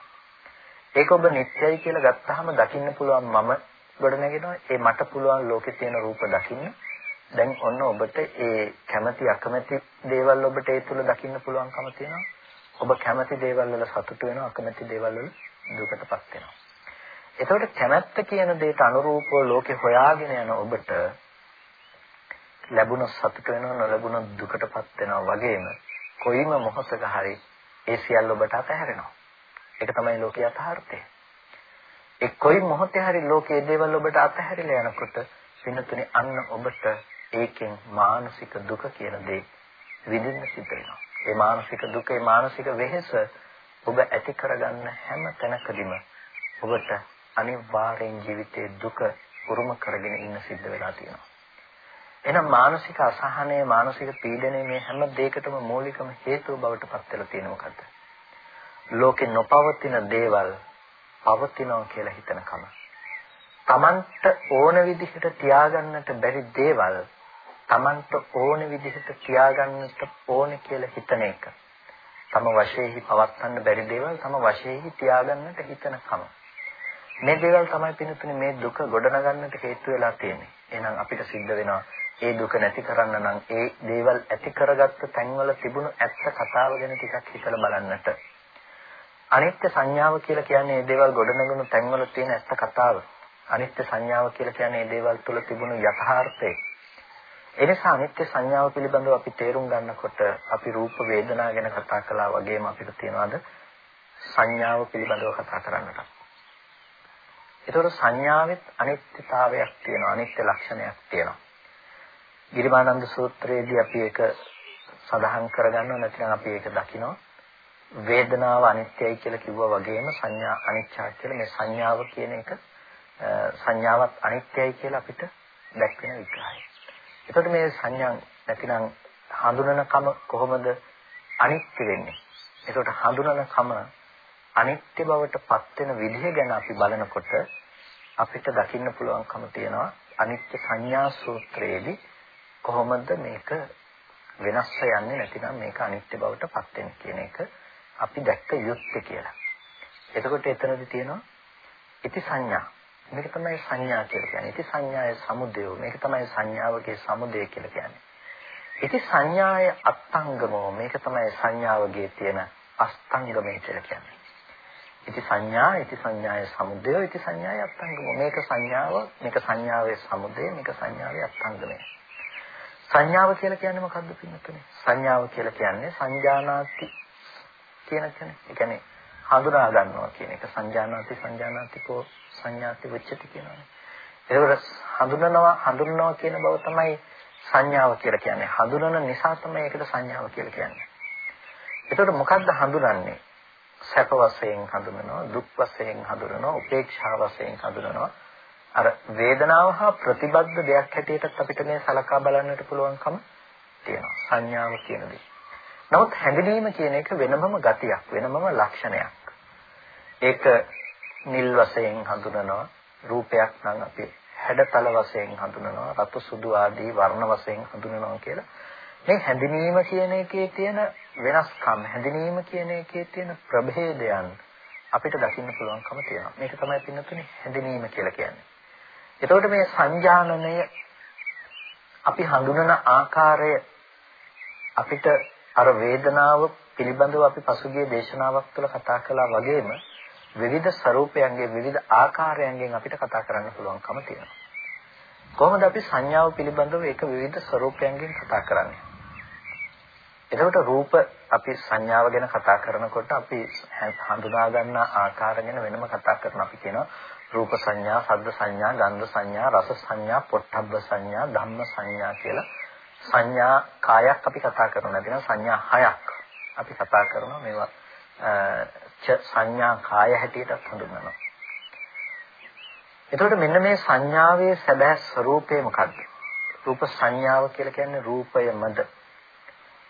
ඒක ඔබ නිට්ටයයි කියලා ගත්තාම දකින්න පුළුවන් මම ගොඩනගෙනවා. ඒ මට පුළුවන් ලෝකේ තියෙන රූප දකින්න. දැන් ඔන්න ඔබට ඒ කැමැති අකමැති දේවල් ඔබට ඒ තුල දකින්න පුළුවන්කම තියෙනවා. ඔබ කැමැති දේවල් වල සතුට වෙනවා අකමැති දේවල් වල දුකටපත් වෙනවා. එතකොට කැමැත්ත කියන දෙයට අනුරූපව ලෝකේ හොයාගෙන යන ඔබට ලැබුණ සතුට වෙනව නොලැබුණ දුකටපත් වෙනවා වගේම කොයිම මොහොතක හරි ඒ සියල්ල ඔබට අතහැරෙනවා. ඒක තමයි ලෝකයේ යථාර්ථය. ඒ කොයි මොහොතේ හරි ලෝකයේ දේවල් ඔබට අතහැරිලා යනකොට වෙනතුනේ අන්න ඔබට ඒකෙන් මානසික දුක කියන දේ විඳින්න සිද්ධ වෙනවා. ඒ මානසික දුක, ඒ මානසික වෙහෙස ඔබ ඇති කරගන්න හැම තැනකදීම ඔබට අනිවාර්යෙන් ජීවිතයේ දුක උරුම කරගෙන ඉන්න සිද්ධ වෙලා තියෙනවා. එහෙනම් මානසික අසහනය, මානසික පීඩනය මේ හැම දෙයකටම මූලිකම හේතුව බවට පත් වෙලා තියෙන මොකද්ද? ලෝකේ නොපවතින දේවල් පවතිනවා කියලා හිතනකම. Tamanට ඕන විදිහට තියාගන්නට බැරි දේවල් Tamanට ඕන විදිහට තියාගන්නට ඕනේ කියලා හිතන එක. තම වශයෙන්හි පවත්වන්න බැරි දේවල් තම වශයෙන්හි තියාගන්නට හිතන කම. මේ දේවල් තමයි පින්තුනේ මේ දුක ගොඩනගන්නට හේතු වෙලා තියෙන්නේ. එහෙනම් අපිට සිද්ධ වෙනවා ඒ දුක නැති කරන්න නම් ඒ දේවල් ඇති කරගත්ත තැන්වල තිබුණු ඇත්ත කතාව ගැන ටිකක් හිතලා බලන්නට. අනිත්‍ය සංඥාව කියලා කියන්නේ මේ දේවල් ගොඩනගුණු තැන්වල තියෙන ඇත්ත කතාව. අනිත්‍ය සංඥාව කියලා කියන්නේ මේ දේවල් තුළ තිබුණු යථාර්ථය. එනිසා අනිත්‍ය සංඥාව පිළිබඳව අපි තේරුම් ගන්නකොට අපි රූප වේදනා ගැන කතා කළා වගේම අපිට තියනවාද සංඥාව පිළිබඳව කතා කරන්නට. ඒතකොට සංඥාවෙත් අනිත්‍යතාවයක් තියෙනවා අනිත්‍ය ලක්ෂණයක් තියෙනවා. ගිරිමානන්ද සූත්‍රයේදී අපි ඒක සඳහන් කරගන්නවා නැත්නම් අපි ඒක දකිනවා. වේදනාව අනිත්‍යයි කියලා කිව්වා වගේම සංඥා අනිත්‍යයි කියලා මේ සංඥාව කියන එක සංඥාවත් අනිත්‍යයි කියලා අපිට දැක්වෙන විග්‍රහය. එතකොට මේ සංඥා නැතිනම් හඳුනනකම කොහොමද අනිත්‍ය වෙන්නේ? එතකොට හඳුනනකම අනිත්‍ය බවට පත් වෙන විදිහ ගැන අපි බලනකොට අපිට දකින්න පුළුවන්කම තියෙනවා අනිත්‍ය සංඥා සූත්‍රයේදී කොහොමද මේක වෙනස් යන්නේ නැතිනම් මේක අනිත්‍ය බවට පත් වෙන්නේ කියන එක අපි දැක්ක යුත්තේ කියලා. එතකොට එතනදී තියෙනවා ඉති සංඥා මේක තමයි සංඥා කියලා කියන්නේ. ඉති සංඥාය සමුදය. මේක තමයි සංඥාවගේ සමුදය කියලා කියන්නේ. ඉති සංඥාය අත්ංගමෝ මේක තමයි සංඥාවගේ තියෙන අස්තංගමය කියලා කියන්නේ. ඉති සංඥා, ඉති සංඥාය සමුදය, ඉති සංඥාය අත්ංගමෝ. මේක සංඥාව, මේක සංඥාවේ සමුදය, මේක සංඥාවේ අත්ංගමය. සංඥාව කියලා කියන්නේ මොකද්ද පින්නතුනේ? සංඥාව කියලා කියන්නේ සංජානාති කියන කෙනේ. ඒ කියන්නේ හඳුනා ගන්නවා කියන එක සංජානාති සංජානාතිකෝ සංඥාති වෙච්චති කියනවානේ. ඒකට හඳුනනවා හඳුනනවා කියන බව තමයි සංඥාව කියලා කියන්නේ. හඳුනන නිසා තමයි ඒකට සංඥාව කියලා කියන්නේ. එතකොට මොකද්ද හඳුනන්නේ? සැප වශයෙන් හඳුනනවා, දුක් වශයෙන් හඳුනනවා, උපේක්ෂා වශයෙන් හඳුනනවා. අර වේදනාව හා ප්‍රතිබද්ධ දෙයක් හැටියටත් අපිට මේ සලකා බලන්නට පුළුවන්කම තියෙනවා. සංඥාව කියන දේ. නමුත් හැඟීම කියන එක වෙනමම ගතියක්, වෙනමම ලක්ෂණයක්. ඒක නිල් වශයෙන් හඳුනනවා රූපයක් නම් අපි හැඩතල වශයෙන් හඳුනනවා රතු සුදු ආදී වර්ණ වශයෙන් හඳුනනවා කියලා. මේ හැඳිනීම කියන එකේ තියෙන වෙනස්කම් හැඳිනීම කියන එකේ තියෙන ප්‍රභේදයන් අපිට දකින්න පුළුවන්කම තියෙනවා. මේක තමයි පින්නතුනේ හැඳිනීම කියලා කියන්නේ. එතකොට මේ සංජානනය අපි හඳුනන ආකාරය අපිට අර වේදනාව පිළිබඳව අපි පසුගිය දේශනාවක් තුළ කතා කළා වගේම විවිධ ස්වરૂපයන්ගේ විවිධ ආකාරයන්ගෙන් අපිට කතා කරන්න පුළුවන්කම තියෙනවා. කොහොමද අපි සංඥාව පිළිබඳව ඒක විවිධ ස්වરૂපයන්ගෙන් කතා කරන්නේ? එතකොට රූප අපි සංඥාව ගැන කතා කරනකොට අපි හඳුනා ගන්න ආකාර ගැන වෙනම කතා කරන අපි කියනවා රූප සංඥා, ශබ්ද සංඥා, ගන්ධ සංඥා, රස සංඥා, පොට්ටබ්බ සංඥා, ධම්ම සංඥා කියලා සංඥා කායක් අපි කතා කරනවා. නැතිනම් සංඥා හයක් අපි කතා කරනවා මේවා සංඥා කාය හැටියට හඳුන්වනවා. එතකොට මෙන්න මේ සංඥාවේ සැබෑ ස්වરૂපය මොකද්ද? රූප සංඥාව කියලා කියන්නේ රූපයමද.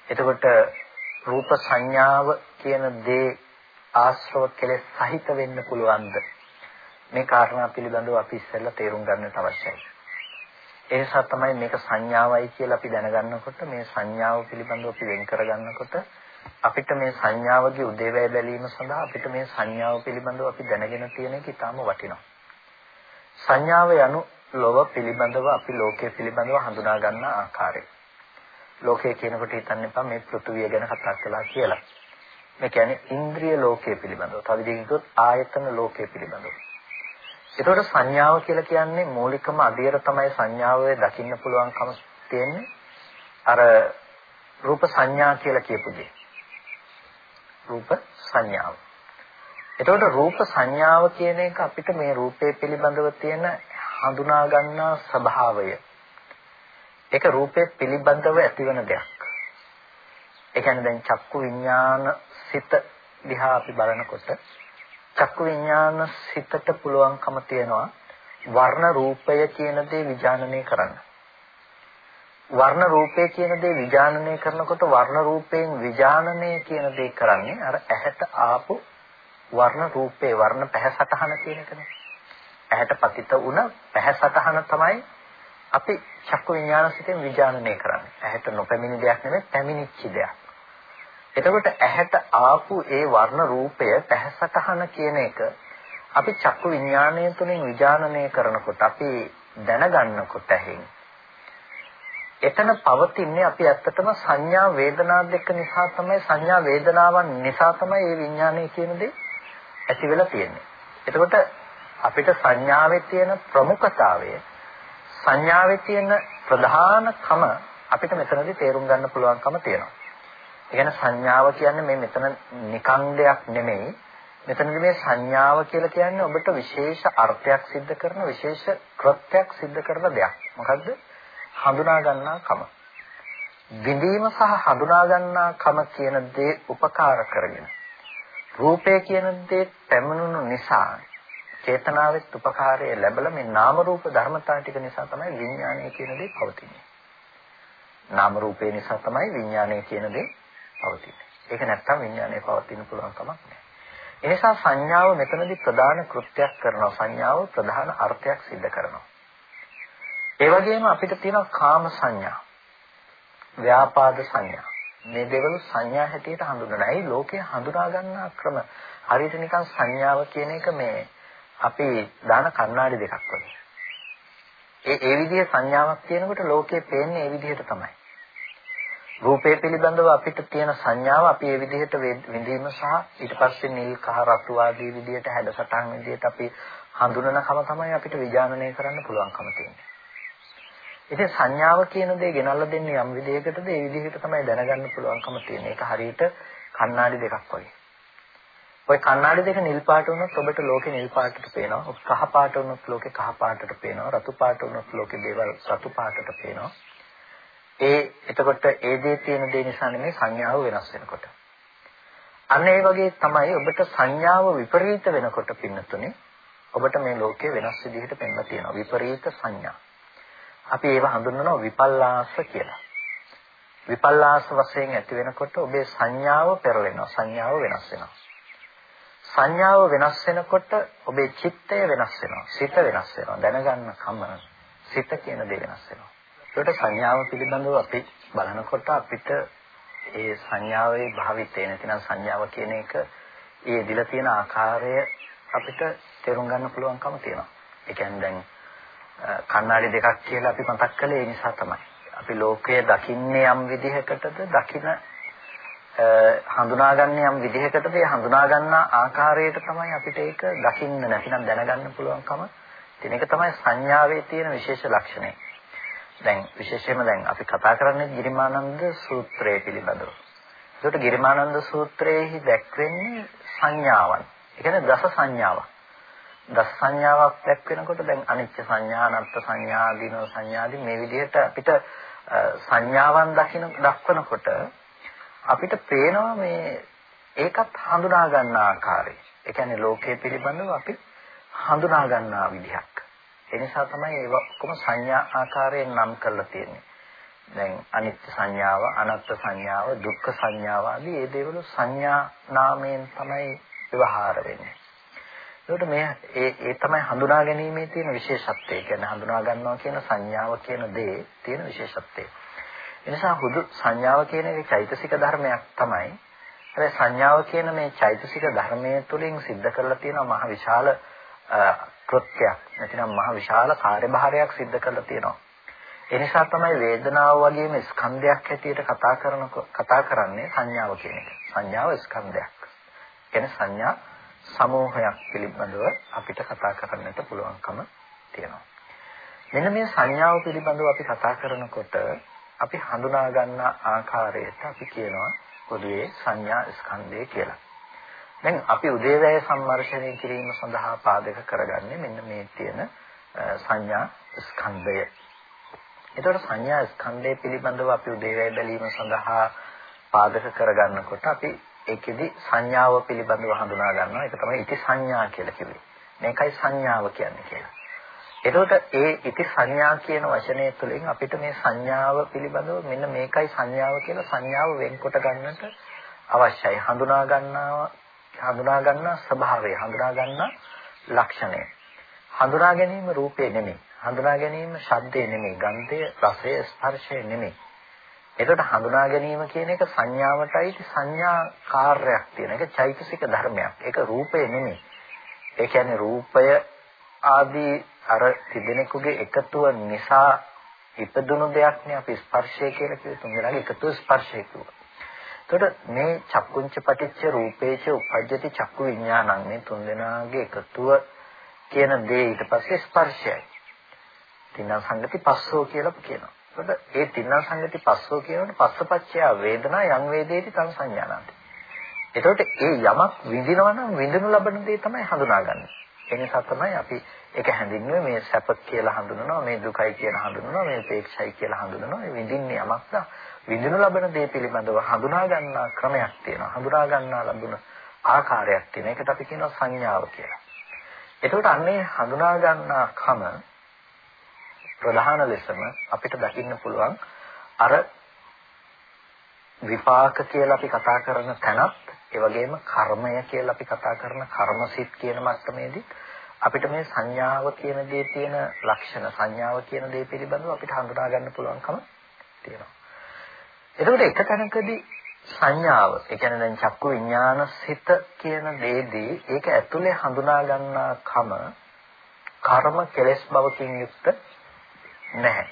එතකොට රූප සංඥාව කියන දේ ආශ්‍රව කෙලෙස් සහිත වෙන්න පුළුවන්ද? මේ කාරණා පිළිබඳව අපි ඉස්සෙල්ලා තේරුම් ගන්නට අවශ්‍යයි. ඒ නිසා තමයි මේක සංඥාවයි කියලා අපි දැනගන්නකොට මේ සංඥාව පිළිබඳව අපි වෙන් කරගන්නකොට අපිට මේ සංඥාවගේ උදේවැය බැලීම සඳහා අපිට මේ සංඥාව පිළිබඳව අපි දැනගෙන තියෙන එක ඉතාම වටිනවා. සංඥාව යනු ලොව පිළිබඳව අපි ලෝකයේ පිළිබඳව හඳුනා ගන්න ආකාරය. ලෝකය කියනකොට හිතන්න එපා මේ පෘථුවිය ගැන කතා කළා කියලා. මේ කියන්නේ ඉන්ද්‍රිය ලෝකයේ පිළිබඳව. තව විදිහකින් ආයතන ලෝකයේ පිළිබඳව. ඒතකොට සංඥාව කියලා කියන්නේ මූලිකම අධියර තමයි සංඥාවේ දකින්න පුළුවන්කම තියෙන්නේ. අර රූප සංඥා කියලා කියපු දේ. රූප සංඥාව. එතකොට රූප සංඥාව කියන එක අපිට මේ රූපය පිළිබඳව තියෙන හඳුනා ගන්නා ස්වභාවය. ඒක රූපේ පිළිබඳව ඇතිවන දෙයක්. ඒ කියන්නේ දැන් චක්කු විඥාන සිත දිහා අපි බලනකොට චක්කු විඥාන සිතට පුළුවන්කම තියනවා වර්ණ රූපය කියන දේ විඥානනය කරන්න. වර්ණ රූපය කියන දේ විඥානනය කරනකොට වර්ණ රූපයෙන් විඥානනය කියන දේ කරන්නේ අර ඇහැට ආපු වර්ණ රූපේ වර්ණ පැහැසටහන කියන එකනේ. ඇහැට පතිත වුණ පැහැසටහන තමයි අපි චක්කු විඥාන සිතෙන් විඥානනය කරන්නේ. ඇහැට නොපැමිණි දෙයක් නෙමෙයි පැමිණිච්ච දෙයක්. එතකොට ඇහැට ආපු ඒ වර්ණ රූපය පැහැසටහන කියන එක අපි චක්කු විඥාණය තුළින් විඥානනය කරනකොට අපි දැනගන්නකොට ඇහෙන් එතන පවතින්නේ අපි ඇත්තටම සංඥා වේදනා දෙක නිසා තමයි සංඥා වේදනාවන් නිසා තමයි මේ විඥානය කියන දේ ඇති වෙලා තියෙන්නේ. එතකොට අපිට සංඥාවේ තියෙන ප්‍රමුඛතාවය සංඥාවේ තියෙන ප්‍රධානකම අපිට මෙතනදී තේරුම් ගන්න පුළුවන්කම තියෙනවා. ඒ කියන්නේ සංඥාව කියන්නේ මේ මෙතන නිකං දෙයක් නෙමෙයි. මෙතනදී මේ සංඥාව කියලා කියන්නේ ඔබට විශේෂ අර්ථයක් සිද්ධ කරන විශේෂ කෘත්‍යයක් සිද්ධ කරන දෙයක්. මොකද්ද? හඳුනා ගන්නා කම. විඳීම සහ හඳුනා ගන්නා කම කියන දේ උපකාර කරගෙන රූපය කියන දේ පැමිණුණු නිසා චේතනාවෙත් උපකාරය ලැබලා මේ නාම රූප ධර්මතා ටික නිසා තමයි විඥානය කියන දේ පවතින්නේ. නාම රූපේ නිසා තමයි විඥානය කියන දේ පවතින්නේ. ඒක නැත්තම් විඥානය පවතින්න පුළුවන් කමක් නැහැ. එනිසා සංඥාව මෙතනදී ප්‍රධාන කෘත්‍යයක් කරනවා. සංඥාව ප්‍රධාන අර්ථයක් සිද්ධ කරනවා. ඒ වගේම අපිට තියෙනවා කාම සංඥා. ව්‍යාපාද සංඥා. මේ දෙවලු සංඥා හැටියට හඳුන්වනවා. ඒ ලෝකයේ හඳුනා ගන්නා ක්‍රම හරියට නිකන් සංඥාව කියන එක මේ අපි දාන කණ්ණාඩි දෙකක් වගේ. ඒ ඒ විදිහේ සංඥාවක් තියෙනකොට ලෝකේ පේන්නේ ඒ විදිහට තමයි. රූපේ පිළිබඳව අපිට තියෙන සංඥාව අපි ඒ විදිහට විඳීම සහ ඊට පස්සේ නිල් කහ රතු ආදී විදිහට හැඩසටහන් විදිහට අපි හඳුනනකම තමයි අපිට විඥානනය කරන්න පුළුවන්කම තියෙන්නේ. ඉතින් සංඥාව කියන දේ ගෙනල්ලා දෙන්නේ යම් විදිහකටද ඒ විදිහකට තමයි දැනගන්න පුළුවන්කම තියෙන්නේ. ඒක හරියට කණ්ණාඩි දෙකක් වගේ. ওই කණ්ණාඩි දෙක නිල් පාට වුණොත් ඔබට ලෝකේ නිල් පාටට පේනවා. කහ පාට වුණොත් ලෝකේ කහ පාටට පේනවා. රතු පාට වුණොත් ලෝකේ දේවල් රතු පාටට පේනවා. ඒ එතකොට ඒ දේ තියෙන දේ නිසා නෙමෙයි සංඥාව වෙනස් වෙනකොට. අන්න ඒ වගේ තමයි ඔබට සංඥාව විපරීත වෙනකොට පින්නතුනේ ඔබට මේ ලෝකේ වෙනස් විදිහට පෙන්ලා තියෙනවා. විපරීත සංඥා. අපි ඒව හඳුන්වනවා විපල්ලාස කියලා. විපල්ලාස වශයෙන් ඇති වෙනකොට ඔබේ සංඥාව පෙරලෙනවා. සංඥාව වෙනස් වෙනවා. සංඥාව වෙනස් වෙනකොට ඔබේ චිත්තය වෙනස් වෙනවා. සිත වෙනස් වෙනවා. දැනගන්න කම සිත කියන දේ වෙනස් වෙනවා. ඒකට සංඥාව පිළිබඳව අපි බලනකොට අපිට ඒ සංඥාවේ භාවිතය නැතිනම් සංඥාව කියන එක ඒ දිලා තියෙන ආකාරය අපිට තේරුම් ගන්න පුළුවන්කම තියෙනවා. ඒ කියන්නේ දැන් කණ්ණාඩි දෙකක් කියලා අපි මතක් කළේ ඒ නිසා තමයි. අපි ලෝකය දකින්නේ යම් විදිහකටද දකින හඳුනාගන්නේ යම් විදිහකටද ඒ හඳුනා ගන්නා ආකාරයට තමයි අපිට ඒක දකින්න නැතිනම් දැනගන්න පුළුවන්කම තියෙන එක තමයි සංඥාවේ තියෙන විශේෂ ලක්ෂණය. දැන් විශේෂයෙන්ම දැන් අපි කතා කරන්නේ ගිරිමානන්ද සූත්‍රය පිළිබඳව. ඒකට ගිරිමානන්ද සූත්‍රයේහි දැක්වෙන්නේ සංඥාවන්. ඒ කියන්නේ දස සංඥාවක්. දස සංඥාවක් දැක්වෙනකොට දැන් අනිච්ච සංඥා, අනත්ත් සංඥා, දිනෝ සංඥාදී මේ විදිහට අපිට සංඥාවන් දකින දක්වනකොට අපිට පේනවා මේ ඒකත් හඳුනා ගන්න ආකාරය. ඒ කියන්නේ ලෝකයේ පිළිබඳව අපි හඳුනා ගන්නා විදිහක්. ඒ නිසා තමයි ඒව ඔක්කොම සංඥා ආකාරයෙන් නම් කරලා තියෙන්නේ. දැන් අනිත්‍ය සංඥාව, අනත්ත් සංඥාව, දුක්ඛ සංඥාව ආදී මේ දේවල් සංඥා නාමයෙන් තමයි ව්‍යවහාර වෙන්නේ. ඒකට මේ ඒ ඒ තමයි හඳුනා ගැනීමේ තියෙන විශේෂත්වය. කියන්නේ හඳුනා ගන්නවා කියන සංඥාව කියන දේ තියෙන විශේෂත්වය. ඒ නිසා හුදු සංඥාව කියන එක චෛතසික ධර්මයක් තමයි. හැබැයි සංඥාව කියන මේ චෛතසික ධර්මයේ තුලින් සිද්ධ කරලා තියෙන මහ විශාල කෘත්‍යයක් නැතිනම් මහ විශාල කාර්යභාරයක් සිද්ධ කරලා තියෙනවා. ඒ නිසා තමයි වේදනාව වගේම ස්කන්ධයක් හැටියට කතා කරන කතා කරන්නේ සංඥාව කියන එක. සංඥාව ස්කන්ධයක්. කියන්නේ සංඥා සමූහයක් පිළිබඳව අපිට කතා කරන්නට පුළුවන්කම තියෙනවා. මෙන්න මේ සංඥාව පිළිබඳව අපි කතා කරනකොට අපි හඳුනා ගන්න ආකාරයට අපි කියනවා පොදුවේ සංඥා ස්කන්ධය කියලා. දැන් අපි උදේවැය සම්මර්ෂණය කිරීම සඳහා පාදක කරගන්නේ මෙන්න මේ තියෙන සංඥා ස්කන්ධය. ඒතකොට සංඥා ස්කන්ධය පිළිබඳව අපි උදේවැය බැලීම සඳහා පාදක කරගන්නකොට අපි ඒකෙදි සංඥාව පිළිබඳව හඳුනා ගන්නවා. ඒක තමයි ඉති සංඥා කියලා කිව්වේ. මේකයි සංඥාව කියන්නේ කියලා. එතකොට ඒ ඉති සංඥා කියන වචනය තුළින් අපිට මේ සංඥාව පිළිබඳව මෙන්න මේකයි සංඥාව කියලා සංඥාව වෙන්කොට ගන්නට අවශ්‍යයි. හඳුනා ගන්නවා හඳුනා ගන්නා ස්වභාවය, හඳුනා ගන්නා ලක්ෂණය. හඳුනා ගැනීම රූපේ නෙමෙයි. හඳුනා ගැනීම ශබ්දේ නෙමෙයි. ගන්ධය, රසය, ස්පර්ශය නෙමෙයි. එතකොට හඳුනා ගැනීම කියන එක සංඥාවටයි සංඥා කාර්යයක් තියෙන. ඒක චෛතසික ධර්මයක්. ඒක රූපය නෙමෙයි. ඒ කියන්නේ රූපය ආදී අර තිදෙනෙකුගේ එකතුව නිසා ඉපදුණු දෙයක් නේ අපි ස්පර්ශය කියලා කිව්වේ තුන් දෙනාගේ එකතුව ස්පර්ශය කිව්වා. එතකොට මේ චක්කුංච පටිච්ච රූපේච උපජ්ජති චක්කු විඥානං මේ තුන් දෙනාගේ එකතුව කියන දේ ඊට පස්සේ ස්පර්ශයයි. තින්න සංගති පස්සෝ කියලා කියනවා. එතකොට ඒ තින්න සංගති පස්සෝ කියනකොට පස්සපච්චය වේදනා යං වේදේති තං සංඥානන්ති. එතකොට ඒ යමක් විඳිනවා නම් විඳිනු ලබන දේ තමයි හඳුනාගන්නේ. ඒ නිසා තමයි අපි ඒක හැඳින්වුවේ මේ සැප කියලා හඳුනනවා මේ දුකයි කියලා හඳුනනවා මේ උපේක්ෂයි කියලා හඳුනනවා මේ විඳින්නේ යමක් නා විඳිනු ලබන දේ පිළිබඳව හඳුනා ගන්නා ක්‍රමයක් තියෙනවා හඳුනා ගන්නා ලැබුණ ආකාරයක් තියෙන එකට අපි කියනවා සංඥාව කියලා. එතකොට අන්නේ හඳුනා ගන්නා කම ප්‍රධාන ලෙසම අපිට දකින්න පුළුවන් අර විපාක කියලා අපි කතා කරන තැනත් ඒ වගේම කර්මය කියලා අපි කතා කරන කර්මසිට කියන මට්ටමේදී අපිට මේ සංඥාව කියන දේ තියෙන ලක්ෂණ සංඥාව කියන දේ පිළිබඳව අපිට හඳුනා ගන්න පුළුවන්කම තියෙනවා. එතකොට එක තැනකදී සංඥාව, ඒ කියන්නේ දැන් චක්කු විඥාන සිත කියන දේදී ඒක ඇතුලේ හඳුනා ගන්නා කම කර්ම කෙලස් බවකින් යුක්ත නැහැ.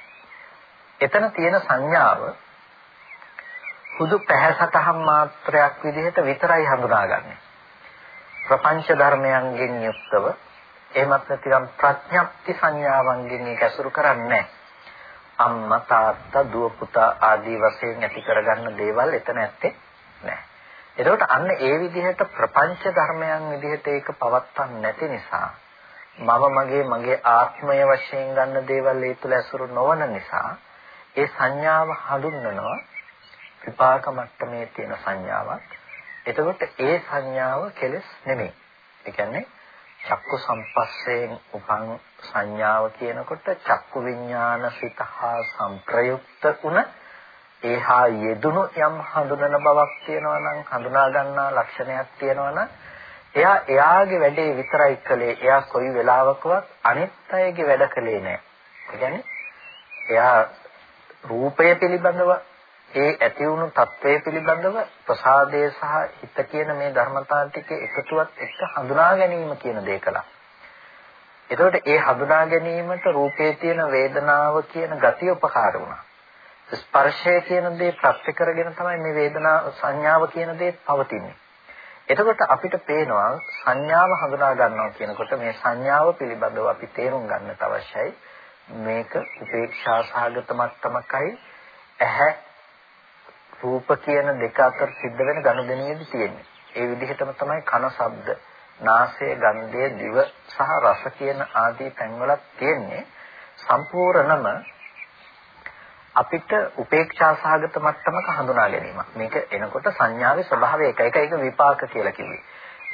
එතන තියෙන සංඥාව හුදු පැහැසතහම් මාත්‍රයක් විදිහට විතරයි හඳුනාගන්නේ. ප්‍රපංච ධර්මයන්ගෙන් යුක්තව එහෙමත් නැතිනම් ප්‍රඥප්ති සංඥාවන්ගෙන් ඒක ඇසුරු කරන්නේ අම්මා තාත්තා දුව පුතා ආදී වශයෙන් ඇති කරගන්න දේවල් එතන ඇත්තේ නැහැ. එතකොට අන්න ඒ විදිහට ප්‍රපංච ධර්මයන් විදිහට ඒක පවත්වන්න නැති නිසා මම මගේ මගේ ආත්මය වශයෙන් ගන්න දේවල් ඒ තුල ඇසුරු නොවන නිසා ඒ සංඥාව හඳුන්වනවා විපාක මට්ටමේ තියෙන සංඥාවක්. එතකොට ඒ සංඥාව කෙලස් නෙමෙයි. ඒ කියන්නේ චක්කු සම්පස්සයෙන් උපන් සංඥාව කියනකොට චක්කු විඥාන සිත හා සංප්‍රයුක්ත වුණ ඒහා යෙදුණු යම් හඳුනන බවක් තියෙනවා නම් හඳුනා ගන්නා ලක්ෂණයක් තියෙනවා නම් එයා එයාගේ වැඩේ විතරයි කළේ එයා කොයි වෙලාවකවත් අනිත් අයගේ වැඩ කළේ නැහැ. ඒ කියන්නේ එයා රූපය පිළිබඳව ඒ ඇති වුණු తත්වයේ පිළිබඳව ප්‍රසාදය සහ හිත කියන මේ ධර්මතා ටික එකතුවත් එක්ක හඳුනා ගැනීම කියන දේ කළා. එතකොට ඒ හඳුනා ගැනීමට රූපේ තියෙන වේදනාව කියන ගතිය උපකාර වුණා. ස්පර්ශය කියන දේ ප්‍රත්‍ය කරගෙන තමයි මේ වේදනා සංඥාව කියන දේ පවතින්නේ. එතකොට අපිට පේනවා සංඥාව හඳුනා ගන්නවා කියනකොට මේ සංඥාව පිළිබඳව අපි තේරුම් ගන්නට අවශ්‍යයි. මේක උපේක්ෂා සහගත මට්ටමකයි ඇහැ රූප කියන දෙක අතර සිද්ධ වෙන ගනුදෙනුවේදී තියෙන්නේ. ඒ විදිහටම තමයි කන ශබ්ද, නාසය, ගන්ධය, දිව සහ රස කියන ආදී තැන්වල තියෙන්නේ සම්පූර්ණම අපිට උපේක්ෂා සහගත මට්ටමක හඳුනා ගැනීමක්. මේක එනකොට සංඥාවේ ස්වභාවය එක එක එක විපාක කියලා කිව්වේ.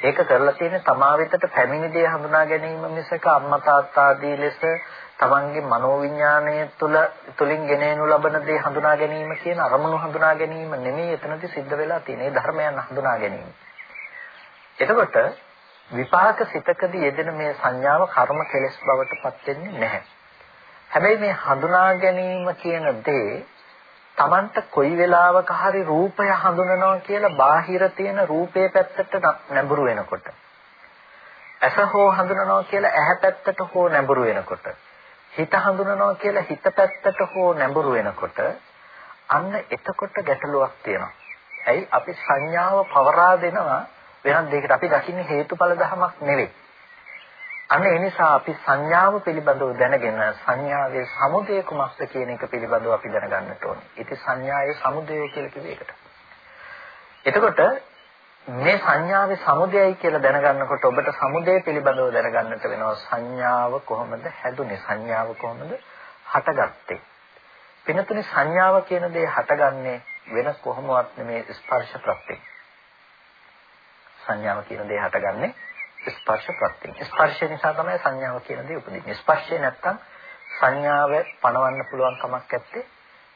ඒක කරලා තියෙන්නේ තමා වෙතට පැමිණි දේ හඳුනා ගැනීම මිසක අම්මා තාත්තා ආදී ලෙස තමන්ගේ මනෝවිඤ්ඤාණය තුළ තුලින් ගෙනෙනු ලබන දේ හඳුනා ගැනීම කියන අරමුණු හඳුනා ගැනීම නෙමෙයි එතනදී සිද්ධ වෙලා තියෙන්නේ ධර්මයන් හඳුනා ගැනීම. එතකොට විපාක සිතකදී යෙදෙන මේ සංඥාව කර්ම කෙලස් බවට පත් වෙන්නේ නැහැ. හැබැයි මේ හඳුනා ගැනීම කියන දේ Tamanට කොයි වෙලාවක හරි රූපය හඳුනනවා කියලා බාහිර තියෙන රූපේ පැත්තට නැඹුරු වෙනකොට ඇස හෝ හඳුනනවා කියලා ඇහැ පැත්තට හෝ නැඹුරු වෙනකොට හිත හඳුනනවා කියලා හිත පැත්තට හෝ නැඹුරු වෙනකොට අන්න එතකොට ගැටලුවක් තියෙනවා. ඇයි අපි සංඥාව පවරා දෙනවා වෙනත් දෙයකට අපි දකින්නේ හේතුඵල ධමයක් නෙවෙයි. අන්න ඒ නිසා අපි සංඥාව පිළිබඳව දැනගෙන සංඥාවේ සමුදය කුමක්ද කියන එක පිළිබඳව අපි දැනගන්නට ඕනේ. ඉතින් සංඥාවේ සමුදය කියලා කිව්වේ ඒකට. එතකොට මේ සංඥාවේ සමුදයයි කියලා දැනගන්නකොට ඔබට සමුදය පිළිබඳව දැනගන්නට වෙනවා සංඥාව කොහොමද හැදුනේ සංඥාව කොහොමද හටගත්තේ. පිනතුනේ සංඥාව කියන දේ හටගන්නේ වෙන කොහොමවත් නෙමේ ස්පර්ශ ප්‍රත්‍යයෙන්. සංඥාව කියන දේ හටගන්නේ ස්පර්ශ ප්‍රත්‍යයෙන්. ස්පර්ශය නිසා තමයි සංඥාව කියන දේ උපදින්නේ. ස්පර්ශය නැත්තම් සංඥාව පණවන්න පුළුවන් කමක් නැත්තේ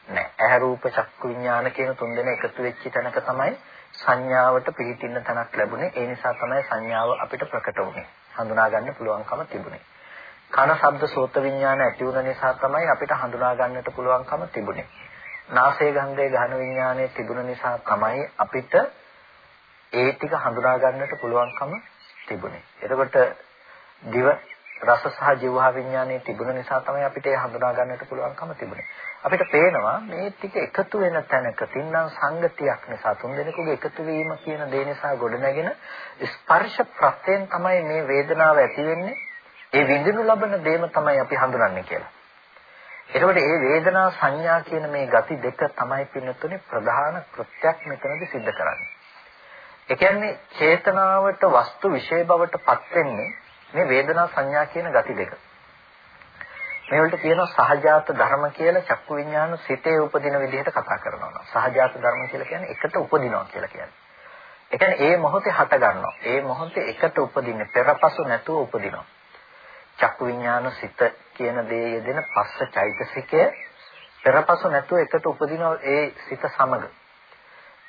නෑ. ඇහැ රූප චක්කු විඥාන කියන තුන් දෙනා එකතු වෙච්ච තැනක තමයි සංඥාවට පිළිටින්න තැනක් ලැබුණේ. ඒ නිසා තමයි සංඥාව අපිට ප්‍රකට වුනේ. හඳුනා ගන්න පුළුවන්කම තිබුණේ. කන ශබ්ද සෝත විඥාන ඇති වුණ නිසා තමයි අපිට හඳුනා ගන්නට පුළුවන්කම තිබුණේ. නාසය ගන්ධය ගහන විඥානයේ තිබුණ නිසා තමයි අපිට ඒ ටික හඳුනා ගන්නට පුළුවන්කම තිබුණේ. එතකොට දිව රස සහ ජීවහා විඥානයේ තිබුණ නිසා තමයි අපිට ඒ හඳුනා ගන්නට පුළුවන්කම තිබුණේ. අපිට පේනවා මේ ටික එකතු වෙන තැනක තින්නම් සංගතියක් නිසා තුන්දෙනෙකුගේ එකතු වීම කියන දේ නිසා ගොඩනැගෙන ස්පර්ශ ප්‍රත්‍යයෙන් තමයි මේ වේදනාව ඇති වෙන්නේ. ඒ විඳිනු ලබන දේම තමයි අපි හඳුනන්නේ කියලා. එතකොට මේ වේදනා සංඥා කියන මේ ගති දෙක තමයි පින්නතුනේ ප්‍රධාන කෘත්‍යයක් මෙතනදී සිද්ධ කරන්නේ. ඒ කියන්නේ චේතනාවට වස්තු විශේෂ බවට පත් වෙන්නේ මේ වේදනා සංඥා කියන ගති දෙක. මේ වලට කියනවා සහජාත ධර්ම කියලා චක්කු විඥාන සිතේ උපදින විදිහට කතා කරනවා. සහජාත ධර්ම කියලා කියන්නේ එකට උපදිනවා කියලා කියන්නේ. ඒ කියන්නේ ඒ මොහොතේ හට ගන්නවා. ඒ මොහොතේ එකට උපදින්නේ පෙරපසු නැතුව උපදිනවා. චක්කු විඥාන සිත කියන දේ යෙදෙන පස්ස චෛතසිකය පෙරපසු නැතුව එකට උපදිනවා ඒ සිත සමග.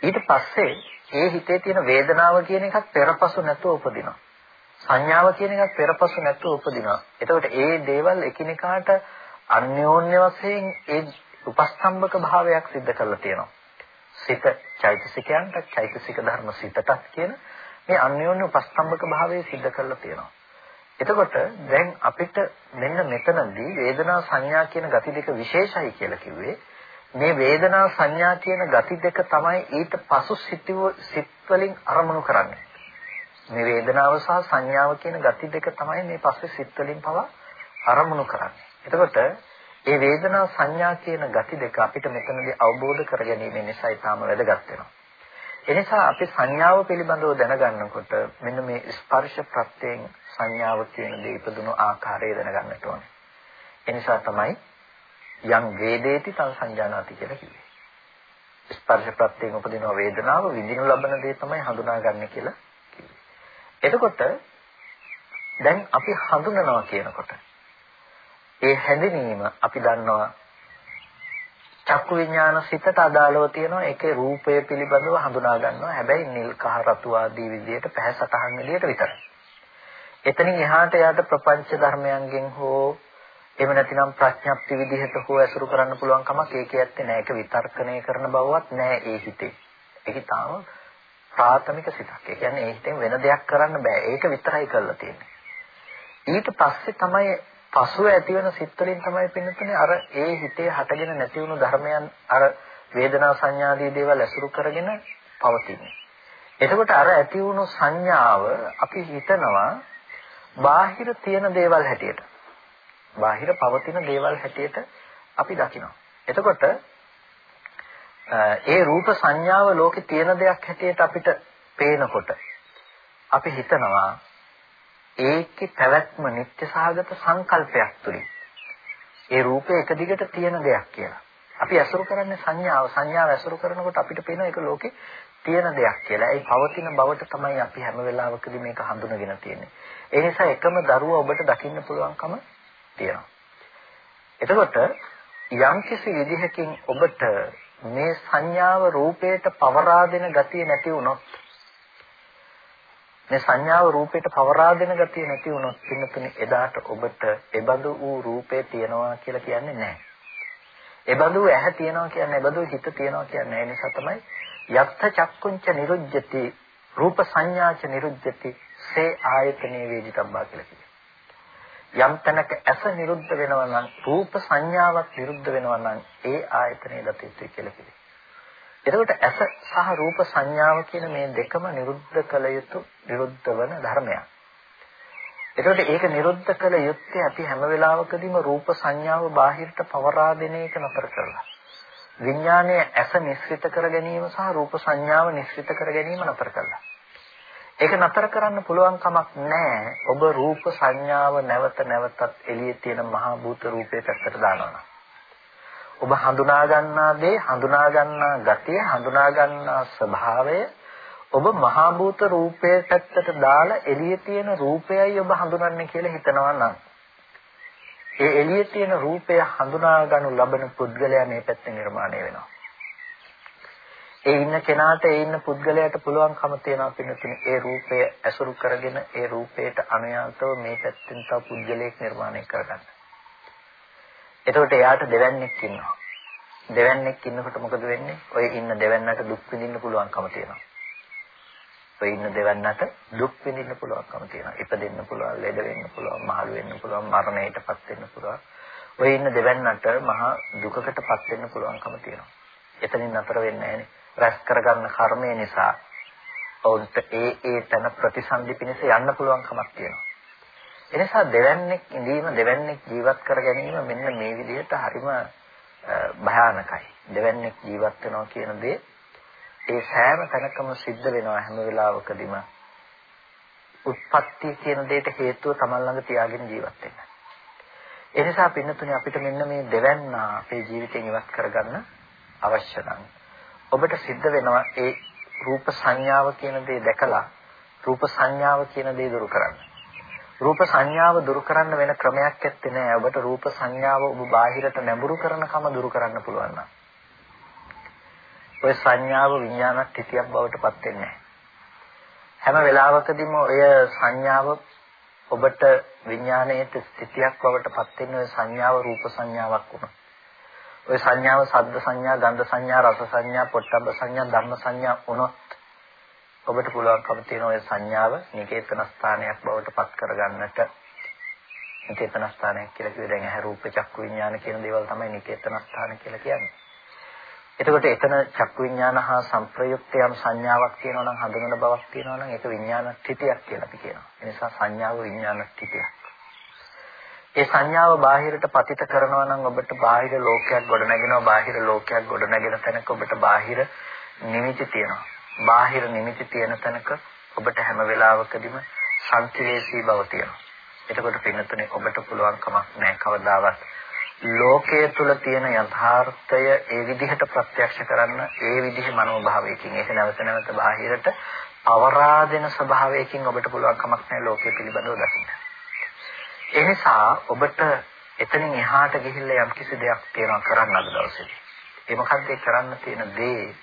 ඊට පස්සේ ඒ හිතේ තියෙන වේදනාව කියන එකත් පෙරපසු නැතුව උපදිනවා. සංඥාව කියන එකත් පෙරපසු නැතුව උපදිනවා. එතකොට ඒ දේවල් එකිනෙකාට අන්‍යෝන්‍ය වශයෙන් ඒ උපස්තම්භක භාවයක් සිද්ධ කරලා තියෙනවා. සිත චෛතසිකයන්ට චෛතසික ධර්ම සිතටත් කියන මේ අන්‍යෝන්‍ය උපස්තම්භක භාවය සිද්ධ කරලා තියෙනවා. එතකොට දැන් අපිට මෙන්න මෙතනදී වේදනා සංඥා කියන ගති දෙක විශේෂයි කියලා කිව්වේ මේ වේදනා සංඥා කියන ගති දෙක තමයි ඊට පසු සිටව සිත් වලින් අරමුණු කරන්නේ. මේ වේදනාව සහ සංඥාව කියන ගති දෙක තමයි මේ පස්සේ සිත් වලින් පවා අරමුණු කරන්නේ. එතකොට මේ වේදනා සංඥා කියන ගති දෙක අපිට මෙතනදී අවබෝධ කරගැනීම නිසා ඊටාම වැදගත් වෙනවා. එනිසා අපි සංඥාව පිළිබඳව දැනගන්නකොට මෙන්න මේ ස්පර්ශ ප්‍රත්‍යයෙන් සංඥාව කියන දේ ඉපදුණු ආකාරය දැනගන්නට ඕනේ. එනිසා තමයි යම් වේදේති තං සංජානාති කියලා කිව්වේ. ස්පර්ශ ප්‍රත්‍යයෙන් උපදින වේදනාව විඳිනු ලබන දේ තමයි හඳුනාගන්නේ කියලා කිව්වේ. එතකොට දැන් අපි හඳුනනවා කියනකොට ඒ හැඳිනීම අපි දන්නවා චක්කු විඥාන සිතට අදාළව තියෙනවා ඒකේ රූපය පිළිබඳව හඳුනා ගන්නවා හැබැයි නිල් කහ රතු ආදී විදියට පැහැසටහන් එළියට විතරයි. එතනින් එහාට යාට ප්‍රපංච ධර්මයන්ගෙන් හෝ එහෙම නැතිනම් ප්‍රඥප්ති විදිහට හෝ ඇසුරු කරන්න පුළුවන් කමක් ඒකේ ඇත්තේ නැහැ. ඒක විතර්කණය කරන බවවත් නැහැ ඒ හිතේ. ඒක තාම ප්‍රාථමික සිතක්. ඒ කියන්නේ ඒ හිතෙන් වෙන දෙයක් කරන්න බෑ. ඒක විතරයි කරලා තියෙන්නේ. ඊට පස්සේ තමයි පසුව ඇති වෙන සිත් වලින් තමයි පින්නතුනේ අර ඒ හිතේ හටගෙන නැති වුණු ධර්මයන් අර වේදනා සංඥාදී දේවල් ඇසුරු කරගෙන පවතින්නේ. එතකොට අර ඇති වුණු සංඥාව අපි හිතනවා බාහිර තියෙන දේවල් හැටියට. බාහිර පවතින දේවල් හැටියට අපි දකිනවා. එතකොට ඒ රූප සංඥාව ලෝකේ තියෙන දෙයක් හැටියට අපිට පේනකොට අපි හිතනවා ඒකේ පැවැත්ම නිත්‍ය සහගත සංකල්පයක් තුලින් ඒ රූපේ එක දිගට තියෙන දෙයක් කියලා. අපි ඇසුරු කරන්නේ සංඥාව. සංඥාව ඇසුරු කරනකොට අපිට පේන එක ලෝකේ තියෙන දෙයක් කියලා. ඒ පවතින බවට තමයි අපි හැම වෙලාවකදී මේක හඳුනගෙන තියෙන්නේ. ඒ නිසා එකම දරුවා ඔබට දකින්න පුළුවන්කම තියෙනවා. එතකොට යම්කිසි විදිහකින් ඔබට මේ සංඥාව රූපයට පවරා දෙන ගතිය නැති වුණොත් මේ සංඥාව රූපයට පවරා දෙන ගතිය නැති වුණොත් පින්නතුනි එදාට ඔබට එබඳු වූ රූපේ තියනවා කියලා කියන්නේ නැහැ. එබඳු ඇහැ තියනවා කියන්නේ එබඳු හිත තියනවා කියන්නේ ඒ නිසා තමයි යත්ත චක්කුංච නිරුජ්ජති රූප සංඥාච නිරුජ්ජති සේ ආයතනේ වේදිතබ්බා කියලා කියනවා. යම් තැනක ඇස නිරුද්ධ වෙනවා නම් රූප සංඥාවක් නිරුද්ධ වෙනවා නම් ඒ ආයතනේ දත යුතුයි කියලා කියනවා. එතකොට ඇස සහ රූප සංඥාව කියන මේ දෙකම නිරුද්ධ කළ යුතු නිරුද්ධ වන ධර්මයක්. එතකොට ඒක නිරුද්ධ කළ යුත්තේ අපි හැම වෙලාවකදීම රූප සංඥාව බාහිරට පවරා දෙන එක නතර කරලා. විඥානයේ ඇස නිස්සිත කර ගැනීම සහ රූප සංඥාව නිස්සිත කර ගැනීම නතර කළා. ඒක නතර කරන්න පුළුවන් කමක් නැහැ. ඔබ රූප සංඥාව නැවත නැවතත් එළියේ තියෙන මහා භූත රූපේ පැත්තට දානවා. ඔබ හඳුනා ගන්නා දේ හඳුනා ගන්නා ගතිය හඳුනා ගන්නා ස්වභාවය ඔබ මහා භූත රූපයේ පැත්තට දාලා එළියේ තියෙන රූපයයි ඔබ හඳුනන්නේ කියලා හිතනවා නම් ඒ එළියේ තියෙන රූපය හඳුනා ගනු ලබන පුද්ගලයා මේ පැත්තේ නිර්මාණය වෙනවා ඒ ඉන්න කෙනාට ඒ ඉන්න පුද්ගලයාට පුළුවන්කම තියෙනවා පින්නතුනේ ඒ රූපය ඇසුරු කරගෙන ඒ රූපයට අනුයාතව මේ පැත්තෙන් තව පුද්ගලයෙක් නිර්මාණය කරගන්න. එතකොට එයාට දෙවන්නේක් ඉන්නවා. දෙවන්නේක් ඉන්නකොට මොකද වෙන්නේ? ඔය ඉන්න දෙවන්නට දුක් විඳින්න පුළුවන්කම තියෙනවා. ඔය ඉන්න දෙවන්නට දුක් විඳින්න පුළුවන්කම තියෙනවා. ඉපදෙන්න පුළුවන්, ලෙඩ වෙන්න පුළුවන්, මහලු වෙන්න පුළුවන්, මරණයටපත් වෙන්න පුළුවන්. ඔය ඉන්න දෙවන්නට මහා දුකකටපත් වෙන්න පුළුවන්කම තියෙනවා. එතනින් නතර වෙන්නේ නැහැ රැස් කරගන්න කර්මය නිසා ඔවුන්ට ඒ ඒ තන ප්‍රතිසන්දි පිණිස යන්න පුළුවන් කමක් තියෙනවා. එනිසා දෙවන්නේක් ඉඳීම දෙවන්නේක් ජීවත් කර ගැනීම මෙන්න මේ විදිහට හරිම භයානකයි. දෙවන්නේක් ජීවත් වෙනවා කියන දේ ඒ සෑම තැනකම සිද්ධ වෙනවා හැම වෙලාවකදීම. උත්පත්ති කියන දෙයට හේතුව Taman ළඟ තියාගෙන ජීවත් වෙන්න. ඒ නිසා පින්නතුනේ අපිට මෙන්න මේ දෙවන්න අපේ ජීවිතයෙන් ඉවත් කරගන්න අවශ්‍ය නම් ඔබට සිද්ධ වෙනවා ඒ රූප සංඥාව කියන දේ දැකලා රූප සංඥාව කියන දේ දුරු කරන්න. රූප සංඥාව දුරු කරන්න වෙන ක්‍රමයක් ඇත්තේ නෑ. ඔබට රූප සංඥාව ඔබ බාහිරට නැඹුරු කරනකම දුරු කරන්න පුළුවන් නම්. ඔය සංඥාව විඥානක් තිතියක් බවට පත් වෙන්නේ හැම වෙලාවකදීම ඔය සංඥාව ඔබට විඥාණයට ස්ථිතියක් බවට පත් වෙන ඔය සංඥාව රූප සංඥාවක් වුණා. ওই සංඥාව සද්ද සංඥා, ගන්ධ සංඥා, රස සංඥා, පොට්ටබ්බ සංඥා, ධම්ම සංඥා වුණොත් ඔබට පුළුවන්කම තියෙන ওই සංඥාව නිකේතන ස්ථානයක් බවට පත් කරගන්නට නිකේතන ස්ථානයක් කියලා කිව්වේ දැන් ඇහැ රූප චක්කු විඥාන කියන දේවල් තමයි නිකේතන ස්ථාන කියලා කියන්නේ. එතකොට එතන චක්කු විඥාන හා සංප්‍රයුක්ත යම් සංඥාවක් තියෙනවා නම් හඳුනන බවක් තියෙනවා නම් ඒක විඥාන ස්ථිතියක් කියලා අපි කියනවා. ඒ නිසා සංඥාව විඥාන ස්ථිතියක්. ඒ සංඥාව බාහිරට පතිත කරනවා නම් ඔබට බාහිර ලෝකයක් ගොඩනගෙනවා බාහිර ලෝකයක් ගොඩනගෙන තැනක ඔබට බාහිර නිමිති තියෙනවා. බාහිර නිමිති තියෙන තැනක ඔබට හැම වෙලාවකදීම සංකේතී බව තියෙනවා. එතකොට පින්නතුනේ ඔබට පුළුවන් කමක් නැහැ කවදාවත්. ලෝකයේ තුල තියෙන යථාර්ථය ඒ විදිහට ප්‍රත්‍යක්ෂ කරන්න ඒ විදිහේ මනෝභාවයකින් ඒක නැවත නැවත බාහිරට අවරා දෙන ස්වභාවයකින් ඔබට පුළුවන් කමක් නැහැ ලෝකයේ පිළිබඳව දකින්න. ඒ නිසා ඔබට එතනින් එහාට ගිහිල්ලා යම්කිසි දෙයක් තියෙනවා කරන්න අද දවසේදී. ඒ මොකක්ද කරන්න තියෙන දේ?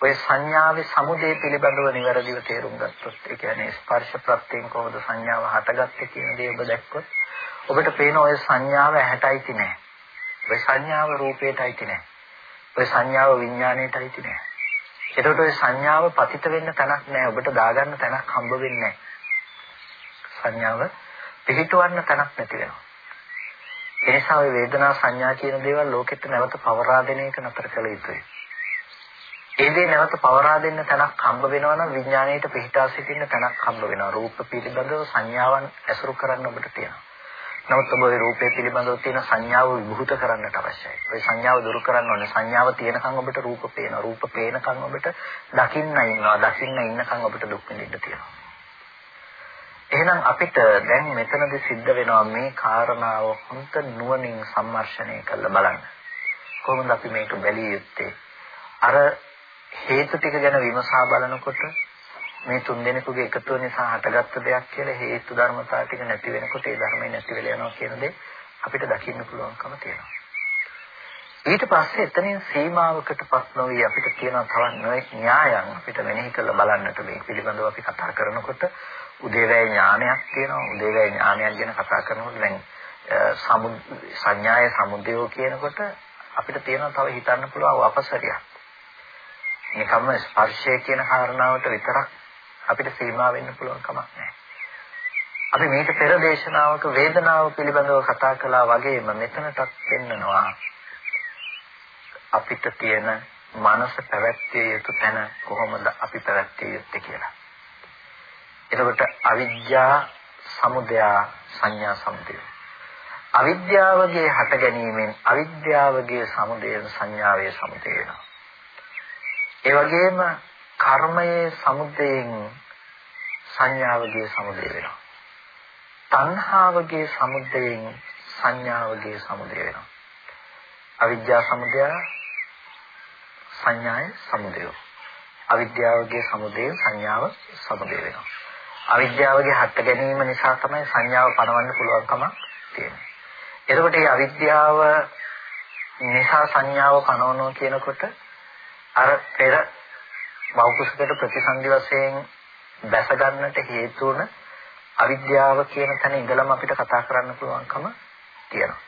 ඔය සංඥාවේ සමුදේ පිළිබඳව නිවැරදිව තේරුම් ගත්තොත් ඒ කියන්නේ ස්පර්ශ ප්‍රත්‍යයෙන් කොහොමද සංඥාව හටගත්තේ කියන දේ ඔබ දැක්කොත් ඔබට පේන ඔය සංඥාව ඇහැටයිති නෑ. ඔය සංඥාව රූපේටයිති නෑ. ඔය සංඥාව විඥාණයටයිති නෑ. එතකොට ඔය සංඥාව පතිත වෙන්න තැනක් නෑ. ඔබට දාගන්න තැනක් හම්බ වෙන්නේ නෑ. සංඥාව පිළිටවන්න තැනක් නැති වෙනවා. ඒ නිසා ওই වේදනා සංඥා කියන දේවල් ලෝකෙට නැවත පවරා දෙන එක නතර කළ යුතුයි. ඒ දේ නැවත පවරා දෙන්න තැනක් හම්බ වෙනවා නම් විඥාණයට පිටා සිටින්න තැනක් හම්බ වෙනවා. රූප පිළිබඳව සංඥාවන් ඇසුරු කරන්න ඔබට තියෙනවා. නමුත් ඔබ ඒ රූපය පිළිබඳව තියෙන සංඥාව විභූත කරන්නට අවශ්‍යයි. ඒ සංඥාව දුරු කරන්න ඕනේ. සංඥාව තියෙනකන් ඔබට රූප පේනවා. රූප පේනකන් ඔබට දකින්න ඉන්නවා. දකින්න ඉන්නකන් ඔබට දුක් විඳින්න තියෙනවා. එහෙනම් අපිට දැන් මෙතනදී සිද්ධ වෙනවා මේ කාරණාව හොඳ නුවණින් සම්මර්ෂණය කරලා බලන්න. කොහොමද අපි මේක බැලිය යුත්තේ? අර හේතු ටික ගැන විමසා බලනකොට මේ තුන් දෙනෙකුගේ එකතුව නිසා හටගත්ත දෙයක් කියලා හේතු ධර්මතාව ටික නැති වෙනකොට ඒ ධර්මය නැති වෙලා යනවා කියන දේ අපිට දකින්න පුළුවන්කම තියෙනවා. ඊට පස්සේ එතනින් සීමාවකටපත් නොවි අපිට තියෙන තවත් නොයෙක් න්‍යායන් අපිට මෙනෙහි කරලා බලන්නට මේ පිළිබඳව අපි කතා කරනකොට උදේවැය ඥානයක් තියෙනවා උදේවැය ඥානයක් ගැන කතා කරනකොට දැන් සමු සංඥාය සමුදයෝ කියනකොට අපිට තියෙනවා තව හිතන්න පුළුවන් අපසරියක්. නිකම්ම ස්පර්ශය කියන කාරණාවට විතරක් අපිට සීමා වෙන්න පුළුවන් කමක් නැහැ. අපි මේක පෙර දේශනාවක වේදනාව පිළිබඳව කතා කළා වගේම මෙතනටත් පෙන්නනවා අපිට තියෙන මනස පැවැත්විය යුතු තැන කොහොමද අපි පැවැත්විය යුත්තේ කියලා. එතකොට අවිද්‍යා සමුදය සංඥා සමුදය. අවිද්‍යාවගේ හට ගැනීමෙන් අවිද්‍යාවගේ සමුදයෙන් සංඥාවේ සමුදය වෙනවා. ඒ වගේම කර්මයේ සමුදයෙන් සංඥාවගේ සමුදය වෙනවා. තණ්හාවගේ සමුදයෙන් සංඥාවගේ සමුදය වෙනවා. අවිද්‍යා සමුදය සංඥාය සමුදය. අවිද්‍යාවගේ සමුදයෙන් සංඥාව සමුදය වෙනවා. අවිද්‍යාවගේ හට ගැනීම නිසා තමයි සංඥාව පනවන්න පුළුවන්කම තියෙන්නේ. එතකොට මේ අවිද්‍යාව නිසා සංඥාව පනවනවා කියනකොට අර පෙර මෞකසකට ප්‍රතිසන්දි වශයෙන් දැස ගන්නට හේතු වන අවිද්‍යාව කියන තැන ඉඳලම අපිට කතා කරන්න පුළුවන්කම තියෙනවා.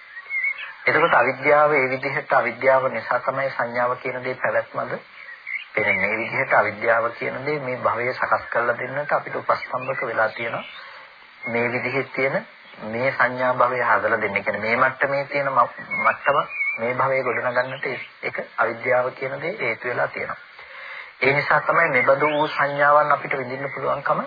එතකොට අවිද්‍යාව ඒ විදිහට අවිද්‍යාව නිසා තමයි සංඥාව කියන දේ පැවැත්මද පෙනෙන්නේ. මේ විදිහට අවිද්‍යාව කියන දේ මේ භවය සකස් කරලා දෙන්නට අපිට උපස්තම්භක වෙලා තියෙනවා. මේ විදිහේ තියෙන මේ සංඥා භවය හදලා දෙන්න. කියන්නේ මේ මට්ටමේ තියෙන මට්ටම මේ භවයේ ගොඩනගන්නට ඒක අවිද්‍යාව කියන දේ හේතු වෙලා තියෙනවා. ඒ නිසා තමයි මෙබඳු වූ සංඥාවන් අපිට විඳින්න පුළුවන්කම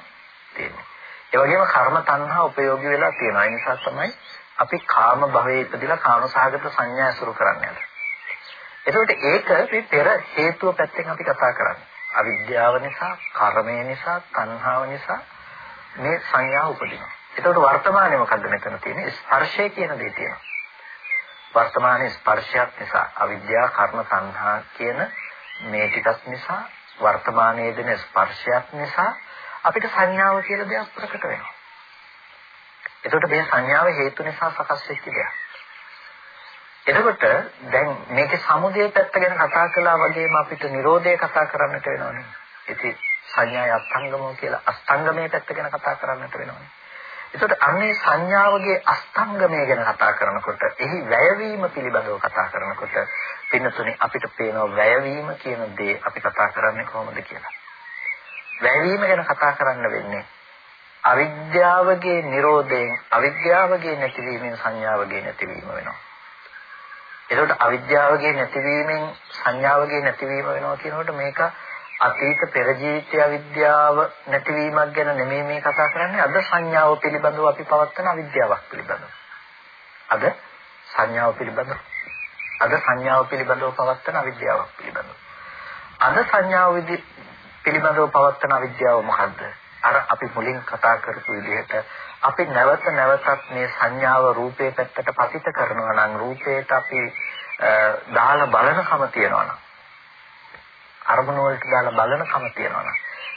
තියෙන්නේ. ඒ වගේම කර්ම තණ්හා උපයෝගී වෙලා තියෙනවා. ඒ නිසා තමයි අපි කාම භවයේ ඉපදිලා කාමසහගත සංඥා අසුරු කරන්නේ. එතකොට ඒක මේ පෙර හේතුව පැත්තෙන් අපි කතා කරන්නේ. අවිද්‍යාව නිසා, කර්මය නිසා, තණ්හාව නිසා මේ සංඥා උපදිනවා. එතකොට වර්තමානයේ මොකද්ද මෙතන තියෙන්නේ? ස්පර්ශය කියන දේ තියෙනවා. වර්තමානයේ ස්පර්ශයක් නිසා අවිද්‍යාව, කර්ම, තණ්හා කියන මේ ටිකක් නිසා වර්තමානයේ දෙන ස්පර්ශයක් නිසා අපිට සංඥාව කියලා දෙයක් ප්‍රකට වෙනවා. එතකොට මේ සංඥාව හේතු නිසා සකස් වෙච්ච දෙයක්. එතකොට දැන් මේකේ සමුදය පැත්ත ගැන කතා කළා වගේම අපිට Nirodhe කතා කරන්නට වෙනවනේ. ඉතින් සංඥාය අස්තංගමෝ කියලා අස්තංගමයේ පැත්ත ගැන කතා කරන්නට වෙනවනේ. එතකොට අන්නේ සංඥාවගේ අස්තංගමය ගැන කතා කරනකොට එහි වැයවීම පිළිබඳව කතා කරනකොට පින්නතුනේ අපිට පේනවා වැයවීම කියන දේ අපි කතා කරන්නේ කොහොමද කියලා. වැයවීම ගැන කතා කරන්න වෙන්නේ අවිද්‍යාවගේ Nirodhayen අවිද්‍යාවගේ නැතිවීමෙන් සංඥාවගේ නැතිවීම වෙනවා. එතකොට අවිද්‍යාවගේ නැතිවීමෙන් සංඥාවගේ නැතිවීම වෙනවා කියනකොට මේක අතීත පෙර ජීවිතය අවිද්‍යාව නැතිවීමක් ගැන නෙමෙයි මේ කතා කරන්නේ අද සංඥාව පිළිබඳව අපි පවත්වන අවිද්‍යාවක් පිළිබඳව. අද සංඥාව පිළිබඳව අද සංඥාව පිළිබඳව පවත්වන අවිද්‍යාවක් පිළිබඳව. අද සංඥාව පිළිබඳව පවත්වන අවිද්‍යාව මොකද්ද? අර අපි මුලින් කතා කරපු විදිහට අපි නැවත නැවතත් මේ සංඥාව රූපේ පැත්තට පතිත කරනවා නම් රූපේට අපි දාලා බලනකම තියනවා නම් අරමුණ වලට දාලා බලනකම තියනවා නම්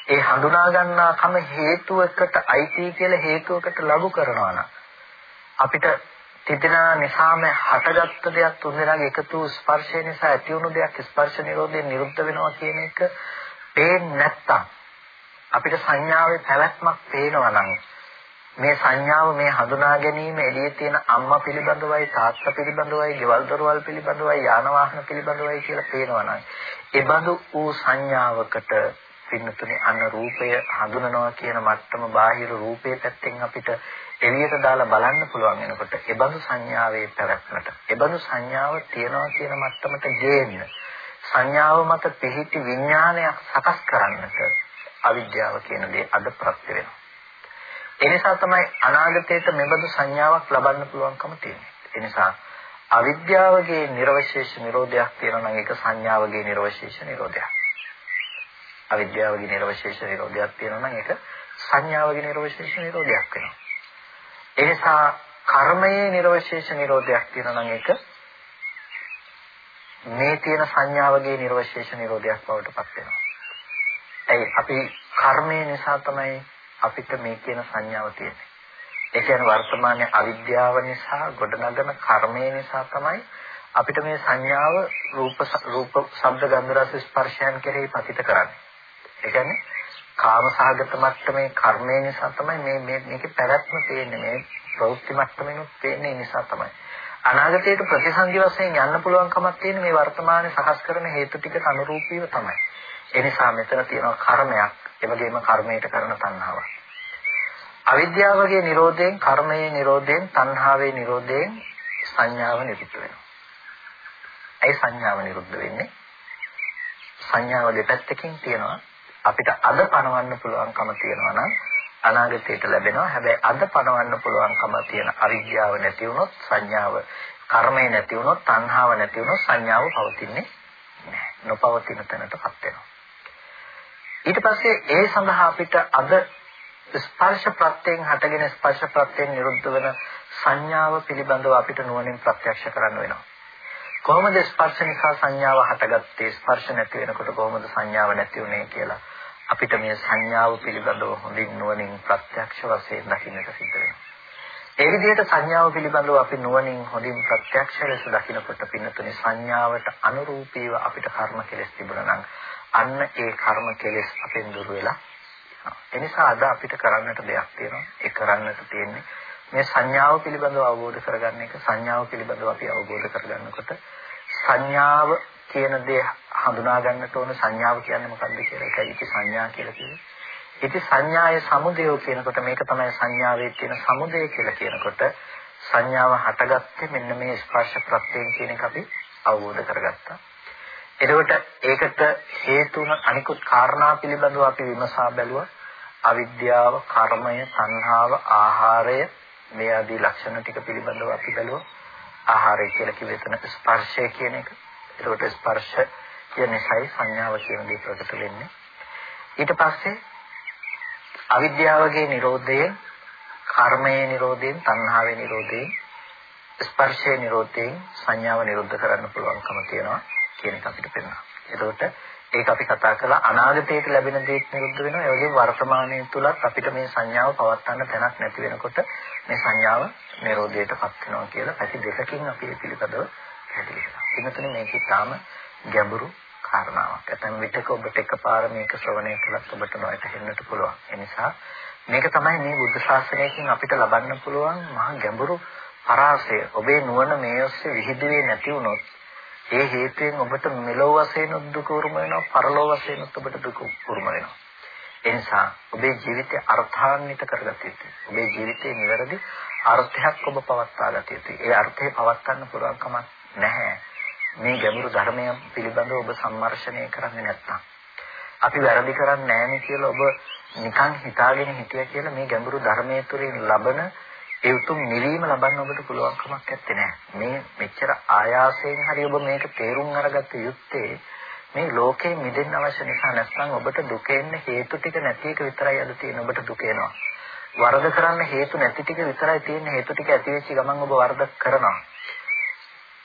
ඒ හඳුනා ගන්නා කම හේතුවකට අයිති කියලා හේතුවකට ලබු කරනවා නම් අපිට තිදෙනා නිසාම හටගත්ත දෙයක් තුන්දෙනාගේ එකතු ස්පර්ශය නිසා ඇති වුණු දෙයක් ස්පර්ශ නිරෝධයෙන් නිරුද්ධ වෙනවා කියන එක පේන්නේ නැත්තම් අපිට සංඥාවේ පැවැත්මක් පේනවා නම් මේ සංඥාව මේ හඳුනා ගැනීම එළියේ තියෙන අම්මා පිළිබඳවයි තාත්තා පිළිබඳවයි ගෙවල් දොරවල් පිළිබඳවයි යාන වාහන පිළිබඳවයි කියලා පේනවා නම් ඒ බඳු වූ සංඥාවකට පින්නතුනේ අන්න රූපය හඳුනනවා කියන මට්ටම බාහිර රූපේ පැත්තෙන් අපිට එළියට දාලා බලන්න පුළුවන් වෙනකොට ඒ බඳු සංඥාවේ පැවැත්මට ඒ බඳු සංඥාව තියනවා කියන මට්ටමට ගේන්න සංඥාව මත පිහිටි විඥානයක් සකස් කරන්නට අවිද්‍යාව කියන දේ අද ප්‍රත්‍ය වෙනවා ඒ නිසා තමයි අනාගතයට මෙබඳු සංඥාවක් ලබන්න පුළුවන්කම තියෙන්නේ. ඒ නිසා අවිද්‍යාවගේ නිර්වශේෂ නිරෝධයක් තියෙනවා නම් ඒක සංඥාවගේ නිර්වශේෂ නිරෝධයක්. අවිද්‍යාවගේ නිර්වශේෂ නිරෝධයක් තියෙනවා නම් ඒක සංඥාවගේ නිර්වශේෂ නිරෝධයක් වෙනවා. ඒ නිසා කර්මයේ නිර්වශේෂ නිරෝධයක් තියෙනවා නම් ඒක මේ තියෙන සංඥාවගේ නිර්වශේෂ නිරෝධයක් බවට පත් වෙනවා. ඒ අපි කර්මය නිසා තමයි අපිට මේ කියන සංඥාව තියෙන්නේ. ඒ කියන්නේ වර්තමානයේ අවිද්‍යාව නිසා ගොඩනගන කර්මය නිසා තමයි අපිට මේ සංඥාව රූප රූප ශබ්ද ගන්ධ රස ස්පර්ශයන් කෙරෙහි පතිත කරන්නේ. ඒ කියන්නේ කාමසහගත මට්ටමේ කර්මය නිසා තමයි මේ මේ මේකේ පැවැත්ම තියෙන්නේ මේ ප්‍රවෘත්ති මට්ටමෙනුත් තියෙන්නේ නිසා තමයි. අනාගතයට ප්‍රතිසන්දි වශයෙන් යන්න පුළුවන් කමක් තියෙන මේ වර්තමානයේ සකස් කරන හේතු ටිකට අනුරූපීව තමයි. ඒ නිසා මෙතන තියෙනවා කර්මයක්, ඒ වගේම කර්මයට කරන තණ්හාවක්. අවිද්‍යාවගේ නිරෝධයෙන්, කර්මයේ නිරෝධයෙන්, තණ්හාවේ නිරෝධයෙන් සංඥාව නිරුද්ධ වෙනවා. ඒ සංඥාව නිරුද්ධ වෙන්නේ සංඥාව දෙපැත්තකින් තියෙනවා. අපිට අද පණවන්න පුළුවන්කම තියෙනවා නම් අනාගතයට ලැබෙනවා. හැබැයි අද පණවන්න පුළුවන්කම තියෙන අවිද්‍යාව නැති වුණොත් සංඥාව, කර්මය නැති වුණොත්, තණ්හාව නැති වුණොත් සංඥාව පවතින්නේ නැහැ. නොපවතින තැනටපත් වෙනවා. ඊට පස්සේ ඒ සඳහා අපිට අද ස්පර්ශ ප්‍රත්‍යයෙන් හටගෙන ස්පර්ශ ප්‍රත්‍යයෙන් නිරුද්ධ වෙන සංඥාව පිළිබඳව අපිට නුවණින් ප්‍රත්‍යක්ෂ කරන්න වෙනවා. කොහොමද ස්පර්ශ නිසා සංඥාව හටගත්තේ ස්පර්ශ නැති වෙනකොට කොහොමද සංඥාව නැති වුනේ කියලා අපිට මේ සංඥාව පිළිබඳව හොඳින් නුවණින් ප්‍රත්‍යක්ෂ වශයෙන් දකින්නට සිද්ධ වෙනවා. ඒ විදිහට සංඥාව පිළිබඳව අපි නුවණින් හොඳින් ප්‍රත්‍යක්ෂ ලෙස දකිනකොට පින්නතුනේ සංඥාවට අනුරූපීව අපිට කර්ම කෙලස් තිබුණා නම් අන්න ඒ කර්ම කෙලෙස් අපෙන් දුර වෙලා එනිසා අද අපිට කරන්නට දෙයක් තියෙනවා. ඒ කරන්නට තියෙන්නේ මේ සංඥාව පිළිබඳව අවබෝධ කරගන්න එක. සංඥාව පිළිබඳව අපි අවබෝධ කරගන්නකොට සංඥාව කියන දේ හඳුනා ගන්නට ඕන සංඥාව කියන්නේ මොකක්ද කියලා. ඒකයි ඉති සංඥා කියලා කියන්නේ. ඉති සංඥායේ සමුදය කියනකොට මේක තමයි සංඥාවේ තියෙන සමුදය කියලා කියනකොට සංඥාව හටගත්තේ මෙන්න මේ ස්පර්ශ ප්‍රත්‍යයෙන් කියන එක අපි අවබෝධ කරගත්තා. එතකොට ඒකට හේතු වන අනිකුත් කාරණා පිළිබඳව අපි විමසා බැලුවා. අවිද්‍යාව, කර්මය, සංහාව, ආහාරය මේ ආදී ලක්ෂණ ටික පිළිබඳව අපි බැලුවා. ආහාරය කියලා කිව්වෙ එතන ස්පර්ශය කියන එක. එතකොට ස්පර්ශ කියන්නේ සයි සංඥාව කියන දේ ප්‍රකට වෙන්නේ. ඊට පස්සේ අවිද්‍යාවගේ Nirodhayen, කර්මයේ Nirodhayen, තණ්හාවේ Nirodhayen, ස්පර්ශයේ Nirodhayen සංඥාව නිරුද්ධ කරන්න පුළුවන්කම තියෙනවා. කියන එක අපිට පේනවා. එතකොට ඒක අපි කතා කළා අනාගතයට ලැබෙන දේත් නිරුද්ධ වෙනවා. ඒ වගේම වර්තමානයේ තුලත් අපිට මේ සංඥාව පවත්වන්න තැනක් නැති වෙනකොට මේ සංඥාව නිරෝධයටපත් වෙනවා කියලා පැති දෙකකින් අපි ඒ පිළිපදව පැහැදිලි කරනවා. එන්නතන මේක තාම ගැඹුරු කාරණාවක්. ඇතැම් විටක ඔබට එකපාර මේක ශ්‍රවණය කළත් ඔබට නොයටහෙන්නට පුළුවන්. ඒ නිසා මේක තමයි මේ බුද්ධ ශාසනයකින් අපිට ලබන්න පුළුවන් මහා ගැඹුරු පරාසය. ඔබේ නුවණ මේ ඔස්සේ විහිදුවේ නැති වුණොත් ඒ හේතුයෙන් ඔබට මෙලොව වශයෙන් දුක උරුම වෙනවා පරලොව වශයෙන් ඔබට දුක උරුම වෙනවා. ඒ නිසා ඔබේ ජීවිතය අර්ථාන්විත කරගත යුතුයි. ඔබේ ජීවිතයේ නිවැරදි අර්ථයක් ඔබ පවත්වා ගත යුතුයි. ඒ අර්ථය පවත්වන්න පුළුවන් කමක් නැහැ. මේ ගැඹුරු ධර්මය පිළිබඳව ඔබ සම්මර්ෂණය කරන්නේ නැත්නම් අපි වැරදි කරන්නේ නැහැ කියලා ඔබ නිකන් හිතාගෙන හිටියා කියලා මේ ගැඹුරු ධර්මයේ තුලින් ලබන ඒ උතුම් නිවීම ලබන්න ඔබට පුළුවන් කමක් නැත්තේ මේ මෙච්චර ආයාසයෙන් හරි ඔබ මේක තේරුම් අරගත්ත යුත්තේ මේ ලෝකේ මිදෙන්න අවශ්‍ය නිසා නැත්නම් ඔබට දුක එන්න හේතු ටික නැති එක විතරයි අද තියෙන ඔබට දුක එනවා. වරද කරන්න හේතු නැති ටික විතරයි තියෙන හේතු ටික ඇති වෙච්ච ගමන් ඔබ වරද කරනවා.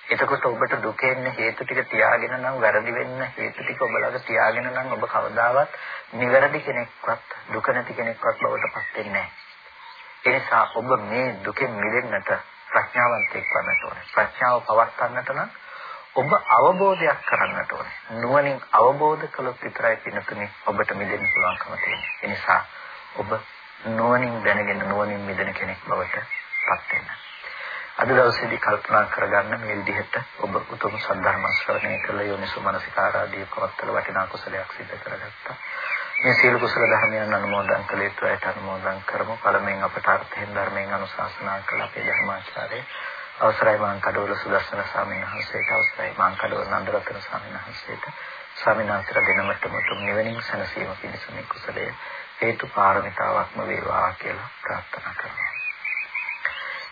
එතකොට ඔබට දුක එන්න හේතු ටික තියාගෙන නම් වැරදි වෙන්න හේතු ටික ඔබ ළඟ තියාගෙන නම් ඔබ කවදාවත් නිවැරදි කෙනෙක්වත් දුක නැති කෙනෙක්වත් බවට පත් වෙන්නේ නැහැ. එනිසා ඔබ මේ දුකෙන් මිදෙන්නට ප්‍රඥාවන්තයෙක් වන්නට ඕනේ. ප්‍රඥාව පවත්වන්නට නම් ඔබ අවබෝධයක් කරන්නට ඕනේ. නුවණින් අවබෝධ කළොත් විතරයි පිනතුනේ ඔබට මිදෙන්න පුළුවන්කම තියෙන්නේ. එනිසා ඔබ නුවණින් දැනගෙන නුවණින් මිදෙන කෙනෙක් බවට පත් වෙන්න. අද දවසේදී කල්පනා කරගන්න මේ විදිහට ඔබ උතුම් සද්ධර්ම ශ්‍රවණය කළ යෝනිසු මනසිකාරාදී පවත්තල වටිනා කුසලයක් සිදු කරගත්තා. මේ සීල කුසල ධර්මයන් අනුමෝදන් කළ යුතුයිට අනුමෝදන් කරමු. පළමුවෙන් අපට අර්ථයෙන් ධර්මයෙන් අනුශාසනා කළ අපේ ධර්මාචාර්ය අවසරයි මාංකඩවල සුදස්සන ස්වාමීන් වහන්සේට අවසරයි මාංකඩවල නන්දරත්න ස්වාමීන් වහන්සේට ස්වාමීන් වහන්සේලා දෙනමටම තුන් නිවෙනින් සැනසීම පිණිස මේ කුසලය හේතු පාරමිතාවක්ම වේවා කියලා ප්‍රාර්ථනා කරනවා.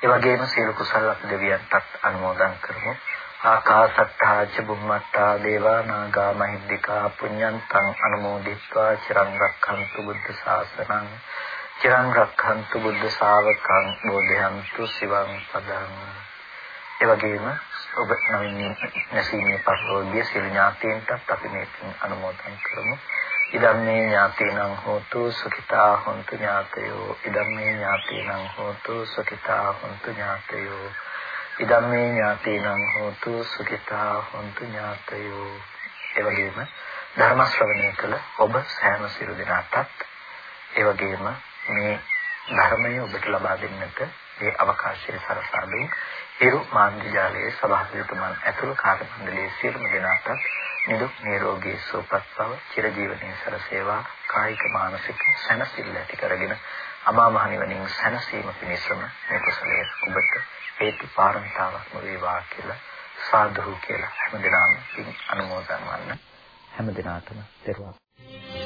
ඒ වගේම සියලු කුසල අපි දෙවියන්ටත් අනුමෝදන් කරමු. ආකාසත්තා ච බුම්මත්තා දේවා නාග මහිද්దికා පුඤ්ඤන්තං අනුමෝදිත්වා චිරං රක්ඛන්තු බුද්ධ ශාසනං චිරං රක්ඛන්තු බුද්ධ ශාවකං බෝධයන්තු සිවං පදං ඒ වගේම ඔබ නවින් නැසීමේ පරිලෝකීය සිල් ඥාතීන්ටත් අපි මේකෙන් අනුමෝදන් කරමු. ඉදම්මේ ඥාතීනං හෝතු සුඛිතා හොන්තු ඥාතයෝ. ඉදම්මේ ඥාතීනං හෝතු සුඛිතා හොන්තු ඥාතයෝ. ඉදම්මේ ඥාතීනං හෝතු සුඛිතා හොන්තු ඥාතයෝ. ඒ වගේම ධර්ම ශ්‍රවණය කළ ඔබ සෑම සිරු දිනාටත් ඒ වගේම මේ ධර්මය ඔබට ලබා දෙන්නට මේ අවකාශය සලසා දුන් හිරු මාන්දිජාලයේ සභාපතිතුමන් ඇතුළු කාර්ය මණ්ඩලයේ සියලුම දෙනාට නිදුක් නිරෝගී සුවපත් බව චිරජීවනයේ සරසේවා කායික මානසික සැනසෙල්ල ඇති කරගෙන අමා මහ නිවනින් සැනසීම පිණිසම මේ කුසලයේ ඔබට හේතු පාරමිතාවක් වේවා කියලා සාදු කියලා හැමදෙනාම අනුමෝදන් වන්න. හැමදෙනාටම දරුවක්